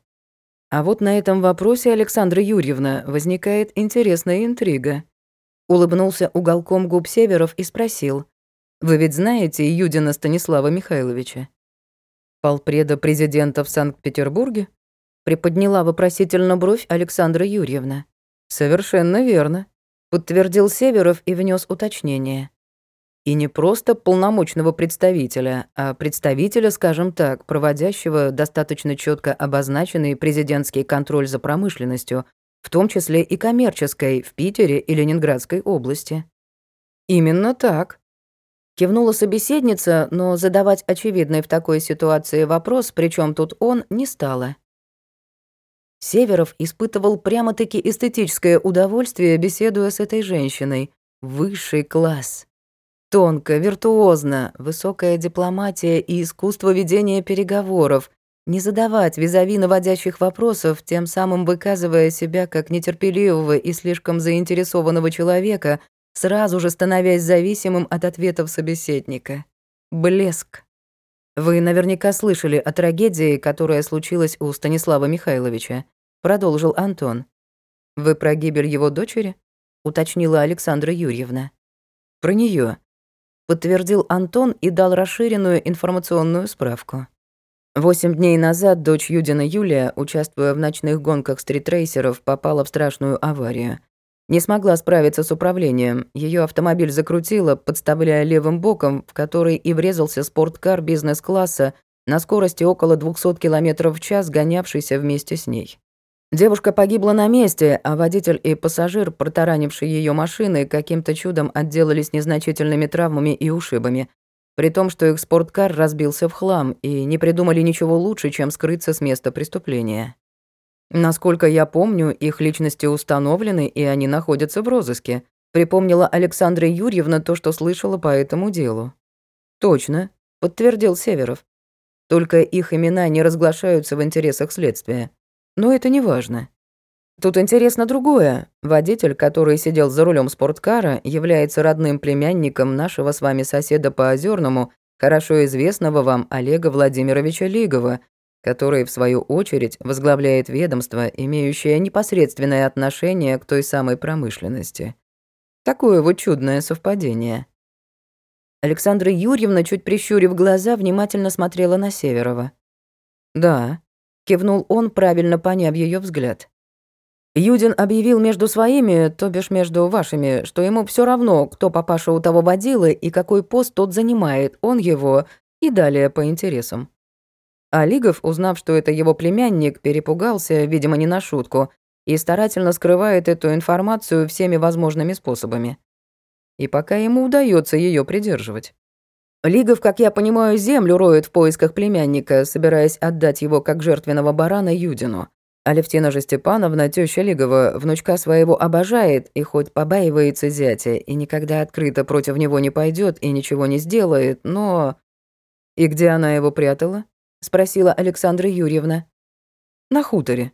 А вот на этом вопросе, Александра Юрьевна, возникает интересная интрига. Улыбнулся уголком губ Северов и спросил. «Вы ведь знаете Юдина Станислава Михайловича?» «Полпреда президента в Санкт-Петербурге?» Приподняла вопросительно бровь Александра Юрьевна. «Совершенно верно», — подтвердил Северов и внес уточнение. И не просто полномочного представителя, а представителя, скажем так, проводящего достаточно четко обозначенный президентский контроль за промышленностью, в том числе и коммерческой, в Питере и Ленинградской области. «Именно так», Кивнула собеседница, но задавать очевидный в такой ситуации вопрос, причем тут он, не стала. Северов испытывал прямо-таки эстетическое удовольствие, беседуя с этой женщиной. Высший класс. Тонко, виртуозно, высокая дипломатия и искусство ведения переговоров, не задавать визави наводящих вопросов, тем самым выказывая себя как нетерпеливого и слишком заинтересованного человека, сразу же становясь зависимым от ответов собеседника. Блеск. Вы наверняка слышали о трагедии, которая случилась у Станислава Михайловича, продолжил Антон. Вы про гибель его дочери? уточнила Александра Юрьевна. Про нее подтвердил Антон и дал расширенную информационную справку. Восемь дней назад дочь Юдина Юлия, участвуя в ночных гонках стритрейсеров, попала в страшную аварию. Не смогла справиться с управлением. Ее автомобиль закрутило, подставляя левым боком, в который и врезался спорткар бизнес-класса на скорости около 200 км в час, гонявшийся вместе с ней. Девушка погибла на месте, а водитель и пассажир, протаранивший ее машины, каким-то чудом отделались незначительными травмами и ушибами, при том, что их спорткар разбился в хлам и не придумали ничего лучше, чем скрыться с места преступления. Насколько я помню, их личности установлены, и они находятся в розыске, припомнила Александра Юрьевна то, что слышала по этому делу. Точно, подтвердил Северов. Только их имена не разглашаются в интересах следствия. Но это не важно. Тут интересно другое. Водитель, который сидел за рулем спорткара, является родным племянником нашего с вами соседа по Озерному, хорошо известного вам Олега Владимировича Лигова, который, в свою очередь, возглавляет ведомство, имеющее непосредственное отношение к той самой промышленности. Такое вот чудное совпадение. Александра Юрьевна, чуть прищурив глаза, внимательно смотрела на Северова. «Да», кивнул он, правильно поняв ее взгляд. Юдин объявил между своими, то бишь между вашими, что ему все равно, кто папаша у того водилы и какой пост тот занимает, он его, и далее по интересам. А Лигов, узнав, что это его племянник, перепугался, видимо, не на шутку, и старательно скрывает эту информацию всеми возможными способами. И пока ему удается ее придерживать. Лигов, как я понимаю, землю роет в поисках племянника, собираясь отдать его как жертвенного барана Юдину. Алевтина же Степановна, тёща Лигова, внучка своего обожает и хоть побаивается зятя, и никогда открыто против него не пойдет и ничего не сделает, но... «И где она его прятала?» — спросила Александра Юрьевна. «На хуторе».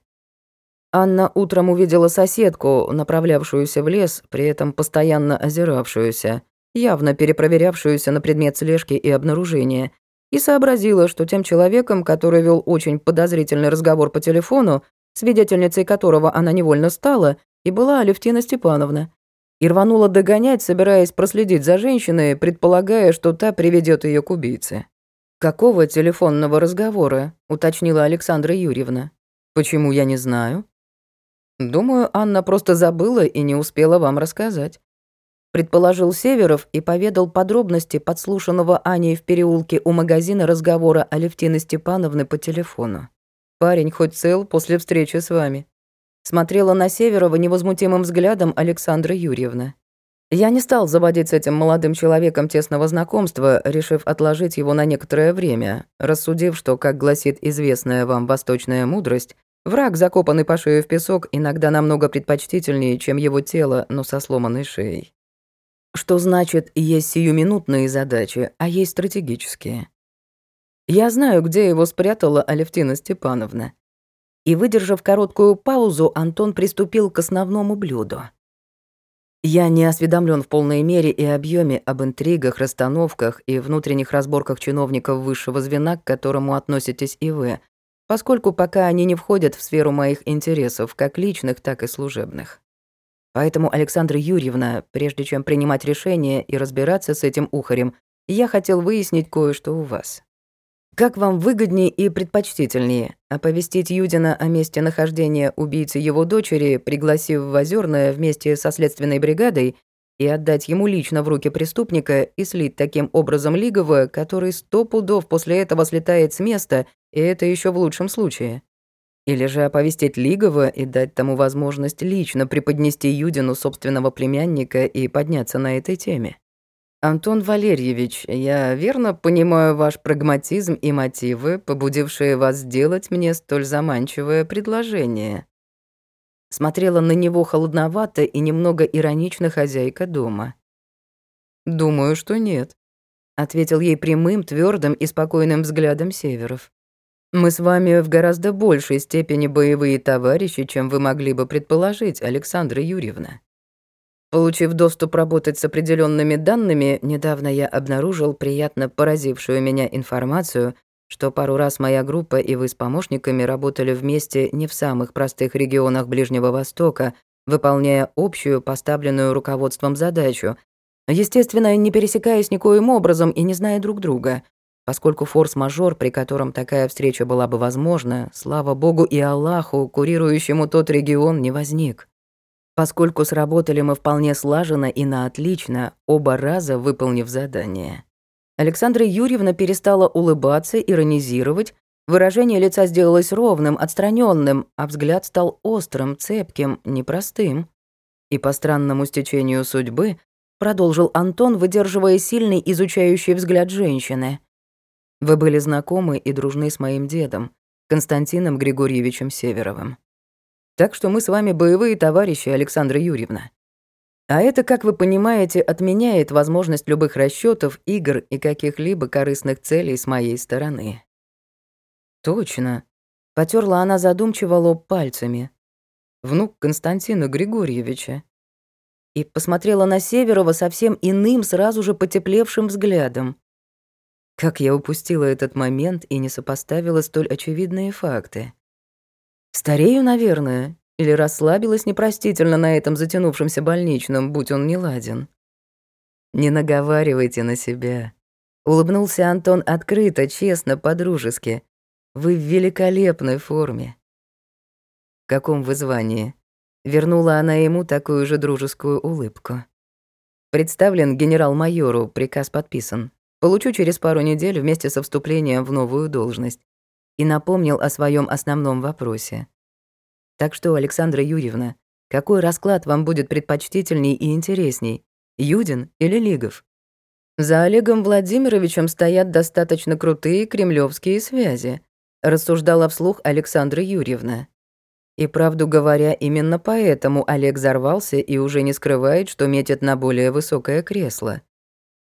Анна утром увидела соседку, направлявшуюся в лес, при этом постоянно озиравшуюся явно перепроверявшуюся на предмет слежки и обнаружения, и сообразила, что тем человеком, который вел очень подозрительный разговор по телефону, свидетельницей которого она невольно стала, и была Алевтина Степановна. И рванула догонять, собираясь проследить за женщиной, предполагая, что та приведет ее к убийце. «Какого телефонного разговора?» — уточнила Александра Юрьевна. «Почему я не знаю?» «Думаю, Анна просто забыла и не успела вам рассказать предположил Северов и поведал подробности подслушанного Аней в переулке у магазина разговора Алевтины Степановны по телефону. «Парень хоть цел после встречи с вами?» Смотрела на Северова невозмутимым взглядом Александра Юрьевна. Я не стал заводить с этим молодым человеком тесного знакомства, решив отложить его на некоторое время, рассудив, что, как гласит известная вам восточная мудрость, враг, закопанный по шею в песок, иногда намного предпочтительнее, чем его тело, но со сломанной шеей. Что значит, есть сиюминутные задачи, а есть стратегические. Я знаю, где его спрятала Алевтина Степановна. И, выдержав короткую паузу, Антон приступил к основному блюду. Я не осведомлен в полной мере и объеме об интригах, расстановках и внутренних разборках чиновников высшего звена, к которому относитесь и вы, поскольку пока они не входят в сферу моих интересов, как личных, так и служебных. Поэтому, Александра Юрьевна, прежде чем принимать решение и разбираться с этим ухарем, я хотел выяснить кое-что у вас. Как вам выгоднее и предпочтительнее оповестить Юдина о месте нахождения убийцы его дочери, пригласив в Озерное вместе со следственной бригадой, и отдать ему лично в руки преступника и слить таким образом Лигова, который сто пудов после этого слетает с места, и это еще в лучшем случае? Или же оповестить Лигова и дать тому возможность лично преподнести Юдину собственного племянника и подняться на этой теме? «Антон Валерьевич, я верно понимаю ваш прагматизм и мотивы, побудившие вас сделать мне столь заманчивое предложение?» Смотрела на него холодновато и немного иронично хозяйка дома. «Думаю, что нет», — ответил ей прямым, твердым и спокойным взглядом Северов. «Мы с вами в гораздо большей степени боевые товарищи, чем вы могли бы предположить, Александра Юрьевна. Получив доступ работать с определенными данными, недавно я обнаружил приятно поразившую меня информацию, что пару раз моя группа и вы с помощниками работали вместе не в самых простых регионах Ближнего Востока, выполняя общую, поставленную руководством задачу, естественно, не пересекаясь никоим образом и не зная друг друга, поскольку форс-мажор, при котором такая встреча была бы возможна, слава богу и Аллаху, курирующему тот регион, не возник поскольку сработали мы вполне слаженно и на отлично, оба раза выполнив задание. Александра Юрьевна перестала улыбаться, иронизировать, выражение лица сделалось ровным, отстраненным, а взгляд стал острым, цепким, непростым. И по странному стечению судьбы продолжил Антон, выдерживая сильный изучающий взгляд женщины. Вы были знакомы и дружны с моим дедом, Константином Григорьевичем Северовым. Так что мы с вами боевые товарищи, Александра Юрьевна. А это, как вы понимаете, отменяет возможность любых расчетов, игр и каких-либо корыстных целей с моей стороны. Точно. Потерла она задумчиво лоб пальцами. Внук Константина Григорьевича. И посмотрела на Северова совсем иным, сразу же потеплевшим взглядом. Как я упустила этот момент и не сопоставила столь очевидные факты. Старею, наверное, или расслабилась непростительно на этом затянувшемся больничном, будь он не ладен. Не наговаривайте на себя. Улыбнулся Антон открыто, честно, по-дружески. Вы в великолепной форме. В каком вы звании? Вернула она ему такую же дружескую улыбку. Представлен генерал-майору, приказ подписан. Получу через пару недель вместе со вступлением в новую должность и напомнил о своем основном вопросе. Так что, Александра Юрьевна, какой расклад вам будет предпочтительней и интересней, Юдин или Лигов? За Олегом Владимировичем стоят достаточно крутые кремлевские связи, рассуждала вслух Александра Юрьевна. И правду говоря, именно поэтому Олег взорвался и уже не скрывает, что метит на более высокое кресло.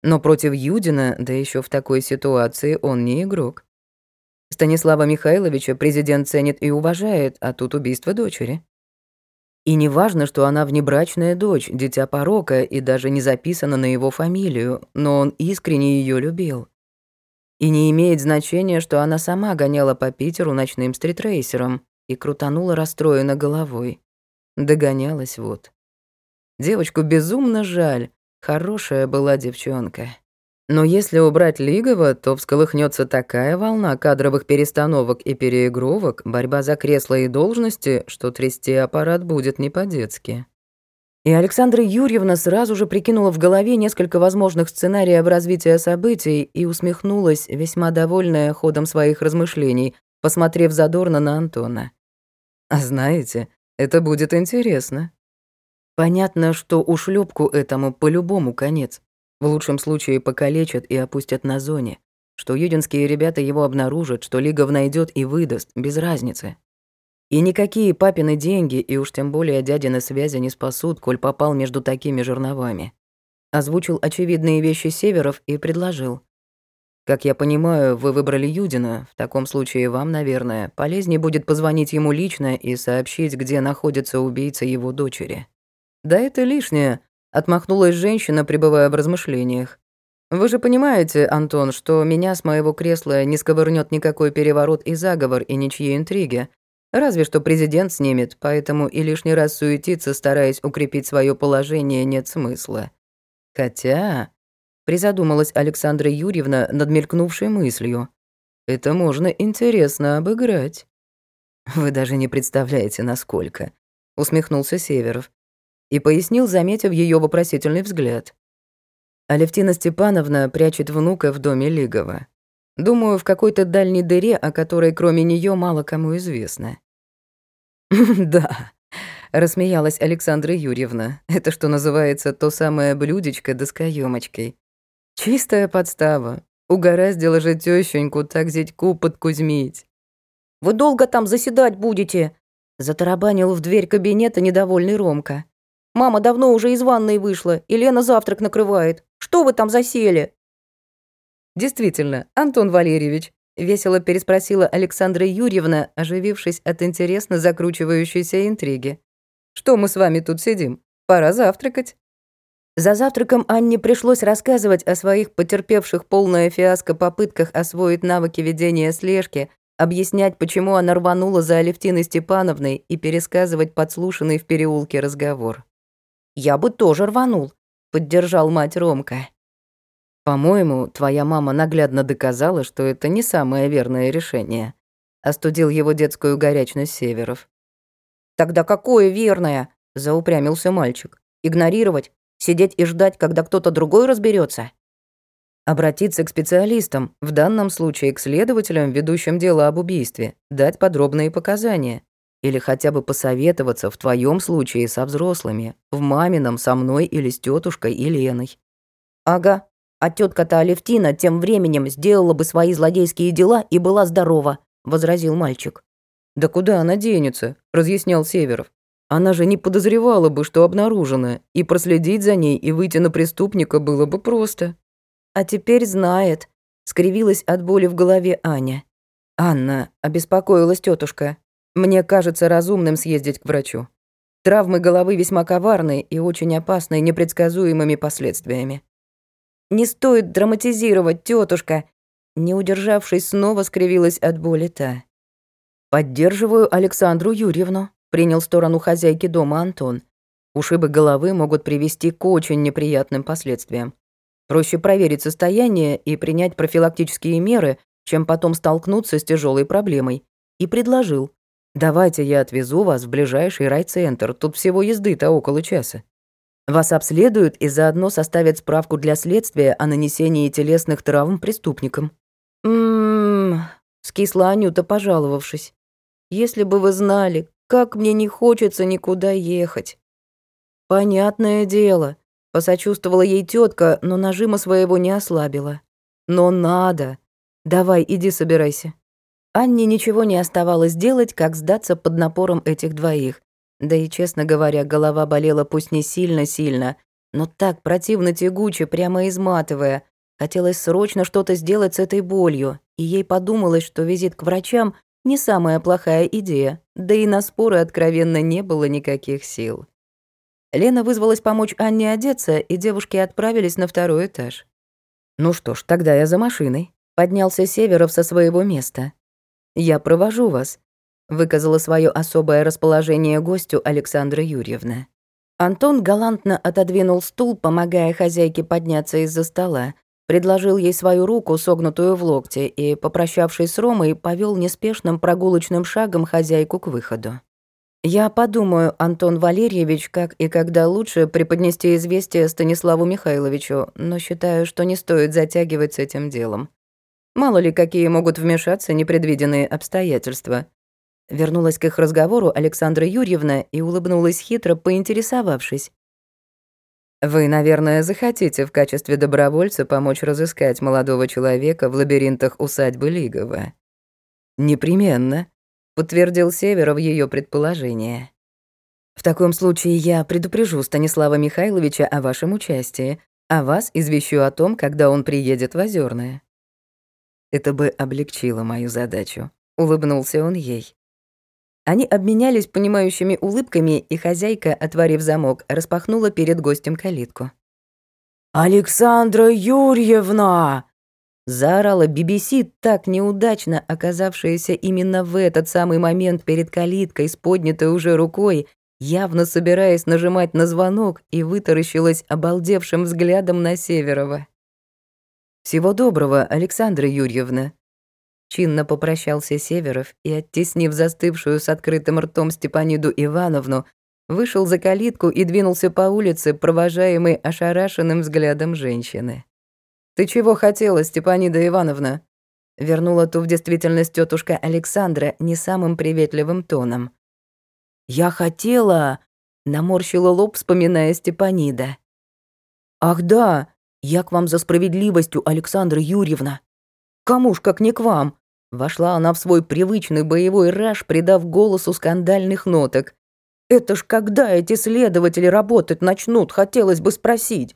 Но против Юдина, да еще в такой ситуации, он не игрок. Станислава Михайловича президент ценит и уважает, а тут убийство дочери. И не важно, что она внебрачная дочь, дитя порока и даже не записана на его фамилию, но он искренне ее любил. И не имеет значения, что она сама гоняла по Питеру ночным стритрейсером и крутанула расстроена головой. Догонялась вот. Девочку безумно жаль, хорошая была девчонка. Но если убрать Лигова, то всколыхнется такая волна кадровых перестановок и переигровок, борьба за кресла и должности, что трясти аппарат будет не по-детски. И Александра Юрьевна сразу же прикинула в голове несколько возможных сценариев развития событий и усмехнулась, весьма довольная ходом своих размышлений, посмотрев задорно на Антона. «А знаете, это будет интересно». Понятно, что ушлепку этому по-любому конец. В лучшем случае покалечат и опустят на зоне. Что юдинские ребята его обнаружат, что Лигов найдет и выдаст, без разницы. И никакие папины деньги, и уж тем более дядины связи не спасут, коль попал между такими жерновами. Озвучил очевидные вещи Северов и предложил. Как я понимаю, вы выбрали Юдина. В таком случае вам, наверное, полезнее будет позвонить ему лично и сообщить, где находится убийца его дочери. Да это лишнее, Отмахнулась женщина, пребывая в размышлениях. «Вы же понимаете, Антон, что меня с моего кресла не сковырнет никакой переворот и заговор, и ничьи интриги. Разве что президент снимет, поэтому и лишний раз суетиться, стараясь укрепить свое положение, нет смысла. Хотя...» Призадумалась Александра Юрьевна над мелькнувшей мыслью. «Это можно интересно обыграть». «Вы даже не представляете, насколько», — усмехнулся Северов и пояснил, заметив ее вопросительный взгляд. Алевтина Степановна прячет внука в доме Лигова. Думаю, в какой-то дальней дыре, о которой кроме нее мало кому известно. [laughs] «Да», — рассмеялась Александра Юрьевна. «Это, что называется, то самое блюдечко да с каёмочкой. Чистая подстава. Угораздило же тёщеньку так зятьку подкузмить». «Вы долго там заседать будете?» Затарабанил в дверь кабинета недовольный Ромка. Мама давно уже из ванной вышла, и Лена завтрак накрывает. Что вы там засели?» «Действительно, Антон Валерьевич», — весело переспросила Александра Юрьевна, оживившись от интересно закручивающейся интриги. «Что мы с вами тут сидим? Пора завтракать». За завтраком Анне пришлось рассказывать о своих потерпевших полное фиаско попытках освоить навыки ведения слежки, объяснять, почему она рванула за Алевтиной Степановной и пересказывать подслушанный в переулке разговор. «Я бы тоже рванул», — поддержал мать Ромка. «По-моему, твоя мама наглядно доказала, что это не самое верное решение», — остудил его детскую горячность Северов. «Тогда какое верное?» — заупрямился мальчик. «Игнорировать? Сидеть и ждать, когда кто-то другой разберется? Обратиться к специалистам, в данном случае к следователям, ведущим дело об убийстве, дать подробные показания. Или хотя бы посоветоваться в твоем случае со взрослыми, в мамином со мной или с тетушкой и Леной. Ага, а тетка-то Алевтина тем временем сделала бы свои злодейские дела и была здорова, возразил мальчик. Да куда она денется, разъяснял Северов. Она же не подозревала бы, что обнаружена, и проследить за ней и выйти на преступника было бы просто. А теперь знает, скривилась от боли в голове Аня. Анна, обеспокоилась тетушка. Мне кажется разумным съездить к врачу. Травмы головы весьма коварные и очень опасные непредсказуемыми последствиями. «Не стоит драматизировать, тетушка. Не удержавшись, снова скривилась от боли та. «Поддерживаю Александру Юрьевну», — принял сторону хозяйки дома Антон. Ушибы головы могут привести к очень неприятным последствиям. Проще проверить состояние и принять профилактические меры, чем потом столкнуться с тяжелой проблемой. И предложил. Давайте я отвезу вас в ближайший райцентр, тут всего езды-то около часа. Вас обследуют и заодно составят справку для следствия о нанесении телесных травм преступникам. Ммм, скисла Анюта, пожаловавшись. Если бы вы знали, как мне не хочется никуда ехать. Понятное дело, посочувствовала ей тетка, но нажима своего не ослабила. Но надо. Давай, иди собирайся. Анне ничего не оставалось делать, как сдаться под напором этих двоих. Да и, честно говоря, голова болела пусть не сильно-сильно, но так противно тягуче, прямо изматывая. Хотелось срочно что-то сделать с этой болью, и ей подумалось, что визит к врачам — не самая плохая идея, да и на споры откровенно не было никаких сил. Лена вызвалась помочь Анне одеться, и девушки отправились на второй этаж. «Ну что ж, тогда я за машиной», — поднялся Северов со своего места. «Я провожу вас», — выказала свое особое расположение гостю Александра Юрьевна. Антон галантно отодвинул стул, помогая хозяйке подняться из-за стола, предложил ей свою руку, согнутую в локте, и, попрощавшись с Ромой, повел неспешным прогулочным шагом хозяйку к выходу. «Я подумаю, Антон Валерьевич, как и когда лучше преподнести известие Станиславу Михайловичу, но считаю, что не стоит затягивать с этим делом. Мало ли, какие могут вмешаться непредвиденные обстоятельства. Вернулась к их разговору Александра Юрьевна и улыбнулась хитро, поинтересовавшись. «Вы, наверное, захотите в качестве добровольца помочь разыскать молодого человека в лабиринтах усадьбы Лигова?» «Непременно», — подтвердил Северов ее предположение. «В таком случае я предупрежу Станислава Михайловича о вашем участии, а вас извещу о том, когда он приедет в Озерное. Это бы облегчило мою задачу. Улыбнулся он ей. Они обменялись понимающими улыбками, и хозяйка, отворив замок, распахнула перед гостем калитку. «Александра Юрьевна!» Заорала BBC, так неудачно оказавшаяся именно в этот самый момент перед калиткой с поднятой уже рукой, явно собираясь нажимать на звонок, и вытаращилась обалдевшим взглядом на Северова. «Всего доброго, Александра Юрьевна», Чинно попрощался Северов и, оттеснив застывшую с открытым ртом Степаниду Ивановну, вышел за калитку и двинулся по улице, провожаемый ошарашенным взглядом женщины. «Ты чего хотела, Степанида Ивановна?» Вернула ту в действительность тетушка Александра не самым приветливым тоном. «Я хотела...» — наморщила лоб, вспоминая Степанида. «Ах да, я к вам за справедливостью, Александра Юрьевна. Кому ж как не к вам?» Вошла она в свой привычный боевой раж, придав голосу скандальных ноток. «Это ж когда эти следователи работать начнут, хотелось бы спросить.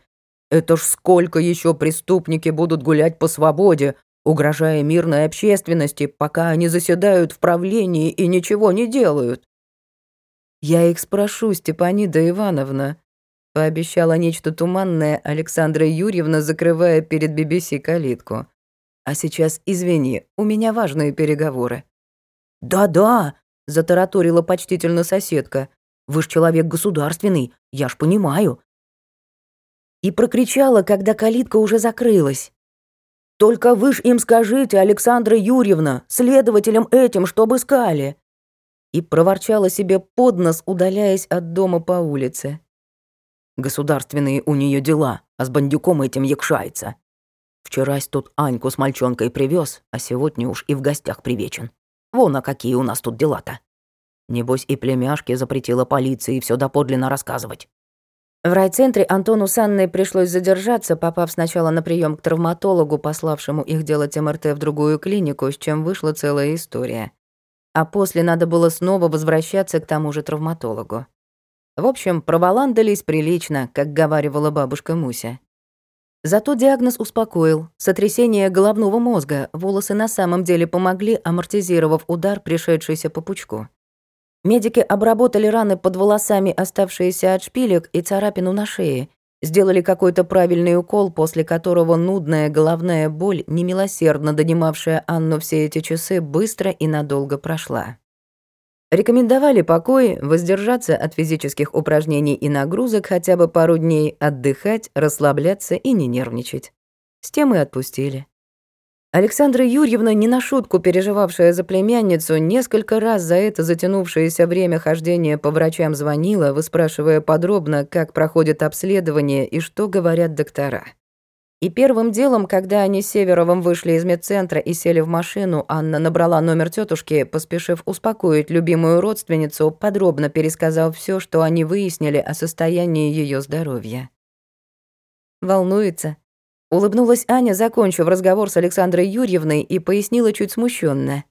Это ж сколько еще преступники будут гулять по свободе, угрожая мирной общественности, пока они заседают в правлении и ничего не делают?» «Я их спрошу, Степанида Ивановна», — пообещала нечто туманное Александра Юрьевна, закрывая перед BBC калитку. А сейчас, извини, у меня важные переговоры». «Да-да», — затараторила почтительно соседка. «Вы ж человек государственный, я ж понимаю». И прокричала, когда калитка уже закрылась. «Только вы ж им скажите, Александра Юрьевна, следователям этим, чтобы искали!» И проворчала себе под нос, удаляясь от дома по улице. «Государственные у нее дела, а с бандюком этим якшается. Вчерась тут Аньку с мальчонкой привез, а сегодня уж и в гостях привечен. Вон, а какие у нас тут дела-то. Небось, и племяшке запретила полиции все доподлинно рассказывать. В райцентре Антону с Анной пришлось задержаться, попав сначала на прием к травматологу, пославшему их делать МРТ в другую клинику, с чем вышла целая история. А после надо было снова возвращаться к тому же травматологу. В общем, проволандались прилично, как говаривала бабушка Муся. Зато диагноз успокоил. Сотрясение головного мозга. Волосы на самом деле помогли, амортизировав удар, пришедшийся по пучку. Медики обработали раны под волосами, оставшиеся от шпилек, и царапину на шее. Сделали какой-то правильный укол, после которого нудная головная боль, немилосердно донимавшая Анну все эти часы, быстро и надолго прошла. Рекомендовали покой, воздержаться от физических упражнений и нагрузок хотя бы пару дней, отдыхать, расслабляться и не нервничать. С тем и отпустили. Александра Юрьевна, не на шутку переживавшая за племянницу, несколько раз за это затянувшееся время хождения по врачам звонила, выспрашивая подробно, как проходит обследование и что говорят доктора. И первым делом, когда они с Северовым вышли из медцентра и сели в машину, Анна набрала номер тетушки, поспешив успокоить любимую родственницу, подробно пересказав все, что они выяснили о состоянии ее здоровья. Волнуется. Улыбнулась Аня, закончив разговор с Александрой Юрьевной, и пояснила чуть смущенно.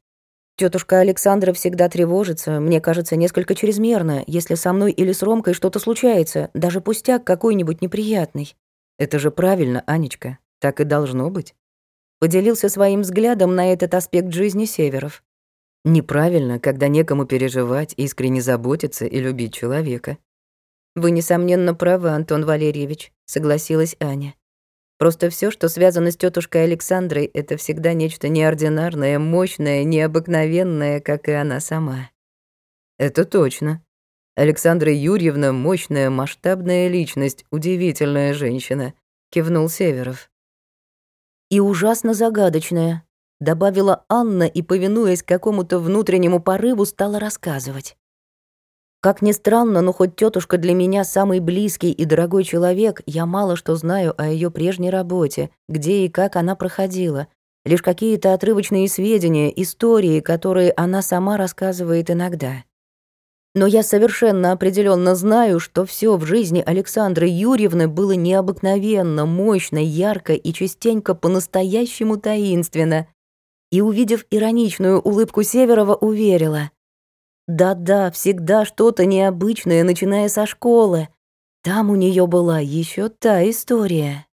Тетушка Александра всегда тревожится, мне кажется, несколько чрезмерно, если со мной или с Ромкой что-то случается, даже пустяк какой-нибудь неприятный. Это же правильно, Анечка, так и должно быть. Поделился своим взглядом на этот аспект жизни Северов. Неправильно, когда некому переживать, искренне заботиться и любить человека. Вы, несомненно, правы, Антон Валерьевич, согласилась Аня. Просто все, что связано с тетушкой Александрой, это всегда нечто неординарное, мощное, необыкновенное, как и она сама. Это точно, Александра Юрьевна — мощная, масштабная личность, удивительная женщина», — кивнул Северов. «И ужасно загадочная», — добавила Анна и, повинуясь какому-то внутреннему порыву, стала рассказывать. Как ни странно, но хоть тетушка для меня самый близкий и дорогой человек, я мало что знаю о ее прежней работе, где и как она проходила. Лишь какие-то отрывочные сведения, истории, которые она сама рассказывает иногда. Но я совершенно определенно знаю, что все в жизни Александры Юрьевны было необыкновенно, мощно, ярко и частенько по-настоящему таинственно. И, увидев ироничную улыбку Северова, уверила. Да-да, всегда что-то необычное, начиная со школы. Там у нее была еще та история.